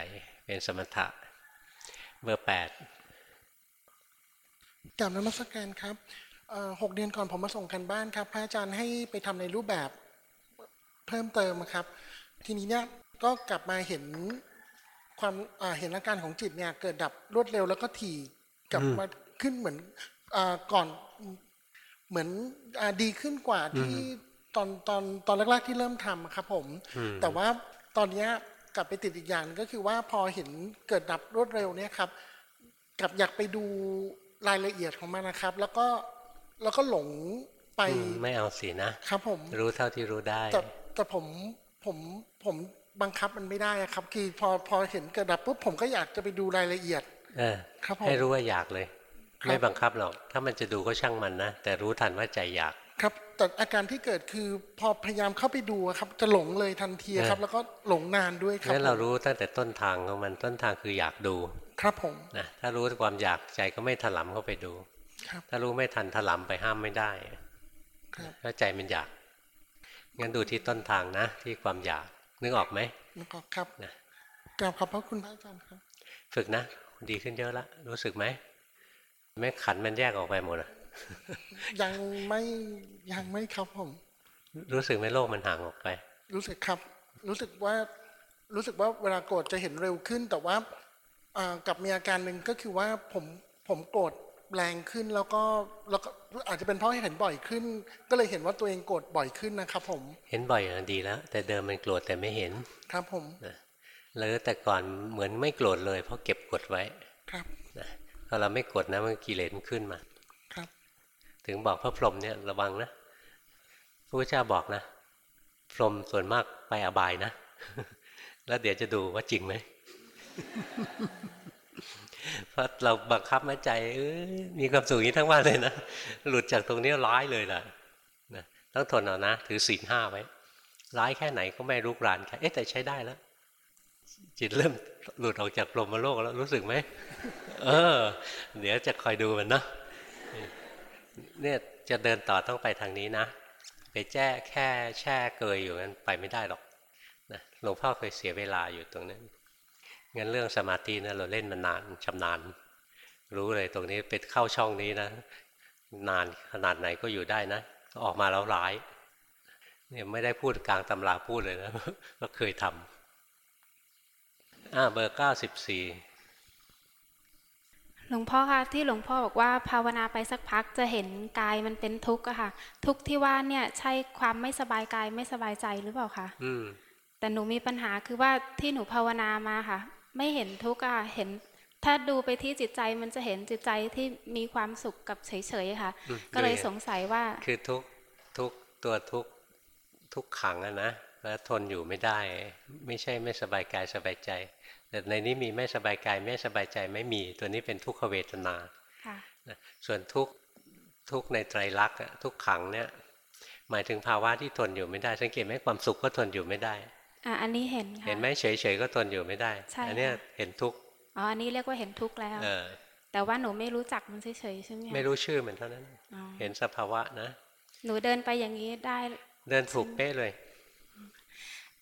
เป็นสมถะ เบอร์แปดกลับนมัสการครับเอ่อหกเดือนก่อนผมมาส่งกันบ้านครับ พระอาจารย์ให้ไปทำในรูปแบบเพิ่มเติมครับ ทีนี้เนี่ยก็กลับมาเห็นความอ่าเห็นอาการของจิตเนี่ยเกิดดับรวดเร็วแล้วก็ถี่กลับมาขึ้นเหมือนอาก่อนเหมือนอาดีขึ้นกว่าที่ตอนตอนตอนแรกๆที่เริ่มทำครับผมอืมแต่ว่าตอนเนี้ย กลับไปติดอีกอย่างหนึ่งก็คือว่าพอเห็นเกิดดับรวดเร็วเนี่ยครับกลับอยากไปดูรายละเอียดของมันนะครับ แล้วก็แล้วก็หลงไปอืมไม่เอาสินะครับผมรู้เท่าที่รู้ได้แต่แต่ผมผมผมบังคับมันไม่ได้อะครับ คือพอพอเห็นเกิดดับปุ๊บผมก็อยากจะไปดูรายละเอียดเออครับผมให้รู้ว่าอยากเลยครับไม่บังคับหรอก ถ้ามันจะดูก็ช่างมันนะแต่รู้ทันว่าใจอยาก ครับแต่อาการที่เกิดคือพอพยายามเข้าไปดูอะครับจะหลงเลยทันทีครับเออแล้วก็หลงนานด้วยครับงั้นเราผมรู้ตั้งแต่ต้นทางของมันต้นทางคืออยากดู ครับผมนะถ้ารู้ความอยากใจก็ไม่ถลำเข้าไปดู ครับ ถ้ารู้ไม่ทันถลำไปห้ามไม่ได้ครับถ้าใจมันอยากงั้นดูที่ต้นทางนะ ที่ความอยากนึกออกไหมแล้วก็ครับนะกราบขอบพระคุณพระอาจารย์ครับ ฝึกนะ ดีขึ้นเยอะละรู้สึกไหมแม่ขันมันแยกออกไปหมดอะ ยังไม่ยังไม่ครับผม รู้สึกไหมโลกมันห่างออกไป รู้สึกครับ รู้สึกว่ารู้สึกว่าเวลาโกรธจะเห็นเร็วขึ้น แต่ว่าอ่ากับมีอาการหนึ่งก็คือว่าผมผมโกรธแรงขึ้นแล้วก็แล้วก็อาจจะเป็นเพราะเห็นบ่อยขึ้น ก็เลยเห็นว่าตัวเองโกรธบ่อยขึ้นนะครับ ผม เห็นบ่อยนะดีแล้ว แต่เดิมมันโกรธแต่ไม่เห็นครับผมนะแล้วแต่ก่อนเหมือนไม่โกรธเลย เพราะเก็บกดไว้ครับนะพอเราไม่กดนะมันกิเลสมันขึ้นมาครับ ถึงบอกพระพรหมเนี่ยระวังนะพระพุทธเจ้าบอกนะพรหมส่วนมากไปอบายนะ แล้วเดี๋ยวจะดูว่าจริงไหมเพราะเราบังคับมาใจมีความสุขอย่างนี้ทั้งวันเลยนะหลุดจากตรงนี้ร้ายเลยล่ะนะต้องทนเอานะ ถือศีลห้าไว้ ร้ายแค่ไหนก็ไม่รุกรานแค่เอ๊ะแต่ใช้ได้แล้ว จิตเริ่มหลุดออกจากพรหมโลกแล้วรู้สึกไหมเออ เดี๋ยวจะคอยดูมันนะ เนี่ยจะเดินต่อต้องไปทางนี้นะ ไปแจ้แค่แช่เกยอยู่นั้นไปไม่ได้หรอกนะหลวงพ่อเคยเสียเวลาอยู่ตรงนั้นงั้นเรื่องสมาธินะเราเล่นมานานชำนาญ รู้เลยตรงนี้ไปเข้าช่องนี้นะ นานขนาดไหนก็อยู่ได้นะออกมาแล้วร้ายเนี่ยไม่ได้พูดกลางตำราพูดเลยนะว่าเคยทำอ่าเบอร์เก้าสิบสี่ หลวงพ่อคะที่หลวงพ่อบอกว่าภาวนาไปสักพักจะเห็นกายมันเป็นทุกข์อะค่ะ ทุกข์ที่ว่าเนี่ยใช่ความไม่สบายกายไม่สบายใจหรือเปล่าคะอืมแต่หนูมีปัญหาคือว่าที่หนูภาวนามาค่ะ ไม่เห็นทุกข์อะเห็น ถ้าดูไปที่จิตใจมันจะเห็นจิตใจที่มีความสุขกับเฉยๆค่ะอืมก็เลยดูยังไงสงสัยว่า คือทุกทุกตัวทุกทุกขังอะนะ แล้วทนอยู่ไม่ได้ ไม่ใช่ไม่สบายกายสบายใจ แต่ในนี้มีไม่สบายกายไม่สบายใจไม่มี ตัวนี้เป็นทุกขเวทนาค่ะนะส่วนทุกทุกในไตรลักษณ์อะทุกขังเนี่ยหมายถึงภาวะที่ทนอยู่ไม่ได้ สังเกตไหมความสุขก็ทนอยู่ไม่ได้อะอันนี้เห็นค่ะเห็นไหมเฉยๆก็ทนอยู่ไม่ได้ใช่อัเนี้ยค่ะเห็นทุกข์อ๋ออันนี้เรียกว่าเห็นทุกข์แล้วเออแต่ว่าหนูไม่รู้จักมันเฉยๆใช่ไหมคะไม่รู้ชื่อมันเท่านั้นอ๋อเห็นสภาวะนะ หนูเดินไปอย่างนี้ได้ เดินถูกเป๊ะเลย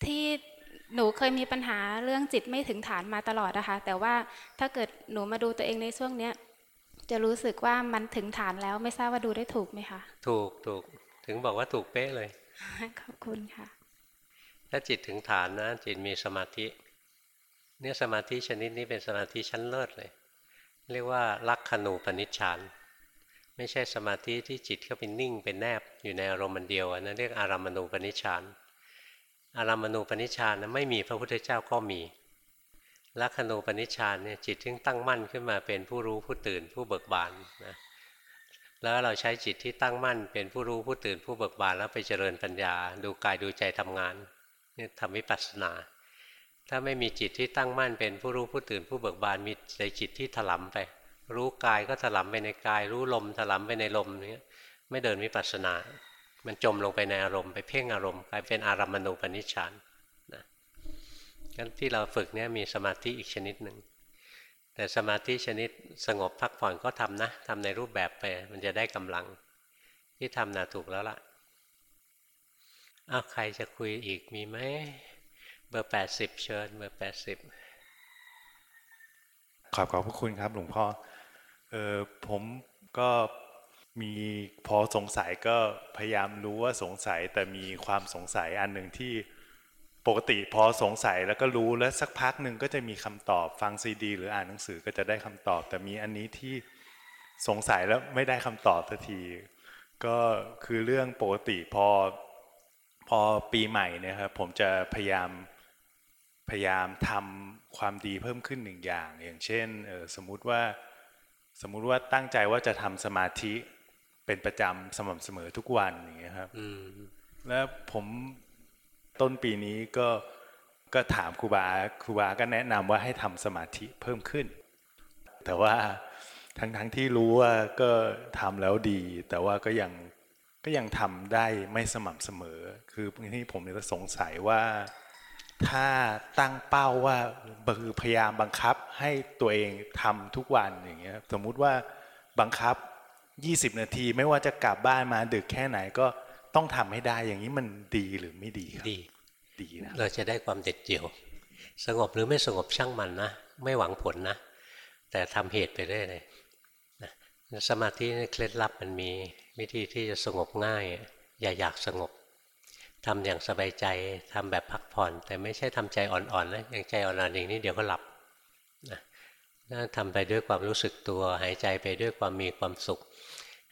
ที่หนูเคยมีปัญหาเรื่องจิตไม่ถึงฐานมาตลอดนะคะ แต่ว่าถ้าเกิดหนูมาดูตัวเองในช่วงเนี้ยจะรู้สึกว่ามันถึงฐานแล้วไม่ทราบว่าดูได้ถูกไหมคะ ถูกถูกถึงบอกว่าถูกเป๊ะเลย ขอบคุณค่ะ ถ้าจิตถึงฐานนะ จิตมีสมาธิ เนี่ยสมาธิชนิดนี้เป็นสมาธิชั้นเลิศเลย เรียกว่าลักขณูปนิชฌาน ไม่ใช่สมาธิที่จิตเข้าไปนิ่งเป็นแนบอยู่ในอารมณ์อันเดียวอันนั้นเรียกอารามณูปนิชฌาน อารามณูปนิชฌานนะไม่มีพระพุทธเจ้าก็มีลักขณูปนิชฌานเนี่ยจิตที่ตั้งมั่นขึ้นมาเป็นผู้รู้ผู้ตื่นผู้เบิกบานนะแล้วเราใช้จิตที่ตั้งมั่น เป็นผู้รู้ผู้ตื่นผู้เบิกบานแล้วไปเจริญปัญญา ดูกายดูใจทำงานเนี่ยทำวิปัสสนา ถ้าไม่มีจิตที่ตั้งมั่น เป็นผู้รู้ผู้ตื่นผู้เบิกบานมีใจจิตที่ถลำไป รู้กายก็ถลำไปในกาย รู้ลมถลำไปในลมเนี่ยไม่เดินวิปัสสนา มันจมลงไปในอารมณ์ไปเพ่งอารมณ์กลายเป็นอารมณูปนิชฌานนะงั้นที่เราฝึกเนี่ยมีสมาธิอีกชนิดหนึ่งแต่สมาธิชนิดสงบพักผ่อนก็ทำนะทำในรูปแบบไปมันจะได้กำลัง ที่ทำน่ะถูกแล้วล่ะอ้าวใครจะคุยอีกมีไหมเบอร์แปดสิบเชิญเบอร์แปดสิบขอบขอบพระคุณครับ หลวงพ่อเออผมก็ มีพอสงสัยก็พยายามรู้ว่าสงสัยแต่มีความสงสัยอันหนึ่งที่ปกติพอสงสัยแล้วก็รู้แล้วสักพักหนึ่งก็จะมีคำตอบฟังซีดี หรืออ่านหนังสือก็จะได้คำตอบ แต่มีอันนี้ที่สงสัยแล้วไม่ได้คำตอบสักที ก็คือเรื่องปกติพอพอปีใหม่เนี่ยครับผมจะพยายามพยายามทำความดีเพิ่มขึ้นหนึ่งอย่าง อย่างเช่นสมมุติว่าสมมุติว่าตั้งใจว่าจะทำสมาธิ เป็นประจำสม่ำเสมอทุกวันอย่างเงี้ยครับแล้วผมต้นปีนี้ก็ก็ถามครูบาครูบาก็แนะนำว่าให้ทำสมาธิเพิ่มขึ้น แต่ว่าทั้งทั้งที่รู้ว่าก็ทำแล้วดี แต่ว่าก็ยังก็ยังทำได้ไม่สม่ำเสมอ คือที่ผมเนี่ยก็สงสัยว่าถ้าตั้งเป้าว่าคือพยายามบังคับให้ตัวเองทำทุกวันอย่างเงี้ยสมมุติว่าบังคับ 20 นาที ไม่ว่าจะกลับบ้านมาดึกแค่ไหนก็ต้องทำให้ได้อย่างนี้มันดีหรือไม่ดีครับดีดีนะเราจะได้ความเด็ดเดี่ยว สงบหรือไม่สงบช่างมันนะ ไม่หวังผลนะ แต่ทำเหตุไปเรื่อยเลยนะสมาธิเคล็ดลับมันมีวิธีที่จะสงบง่าย อย่าอยากสงบทำอย่างสบายใจทำแบบพักผ่อน แต่ไม่ใช่ทำใจอ่อนๆนะอย่างใจอ่อนๆอย่างนี้เดี๋ยวก็หลับนะทำไปด้วยความรู้สึกตัว หายใจไปด้วยความมีความสุข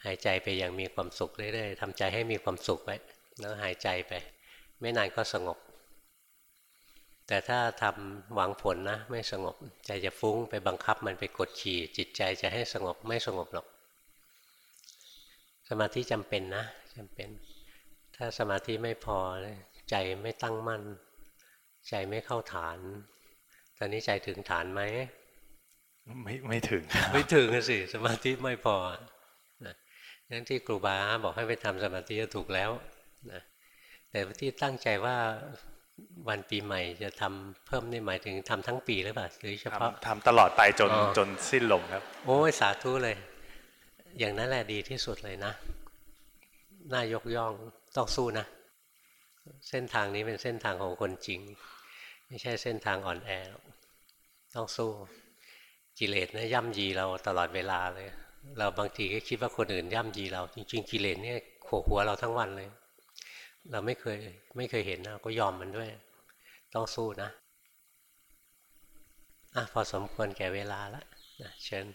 หายใจไปอย่างมีความสุขเรื่อยๆทำใจให้มีความสุขไว้แล้วหายใจไป ไม่นานก็สงบ แต่ถ้าทำหวังผลนะไม่สงบ ใจจะฟุ้งไปบังคับมันไปกดขี่จิตใจจะให้สงบไม่สงบหรอก สมาธิจำเป็นนะจำเป็น ถ้าสมาธิไม่พอใจไม่ตั้งมั่น ใจไม่เข้าฐาน ตอนนี้ใจถึงฐานไหมไม่ไม่ถึง ไม่ถึงสิสมาธิไม่พอนะ นั่นที่ครูบาบอกให้ไปทำสมาธิก็ถูกแล้วนะแต่ที่ตั้งใจว่าวันปีใหม่จะทำเพิ่มนี่หมายถึงทำทั้งปีหรือเปล่าหรือเฉพาะทำทำตลอดไปจนอ๋อจนสิ้นลมครับ โอ้ยสาธุเลย อย่างนั้นแหละดีที่สุดเลยนะน่ายกย่องต้องสู้นะ เส้นทางนี้เป็นเส้นทางของคนจริง ไม่ใช่เส้นทางอ่อนแอหรอกต้องสู้กิเลสนะย่ำยีเราตลอดเวลาเลย เราบางทีก็คิดว่าคนอื่นย่ำยีเรา จริงๆกิเลสเนี่ยโขกหัวเราทั้งวันเลย เราไม่เคยไม่เคยเห็นนะก็ยอมมันด้วย ต้องสู้นะอะพอสมควรแก่เวลาแล้วนะเชิญ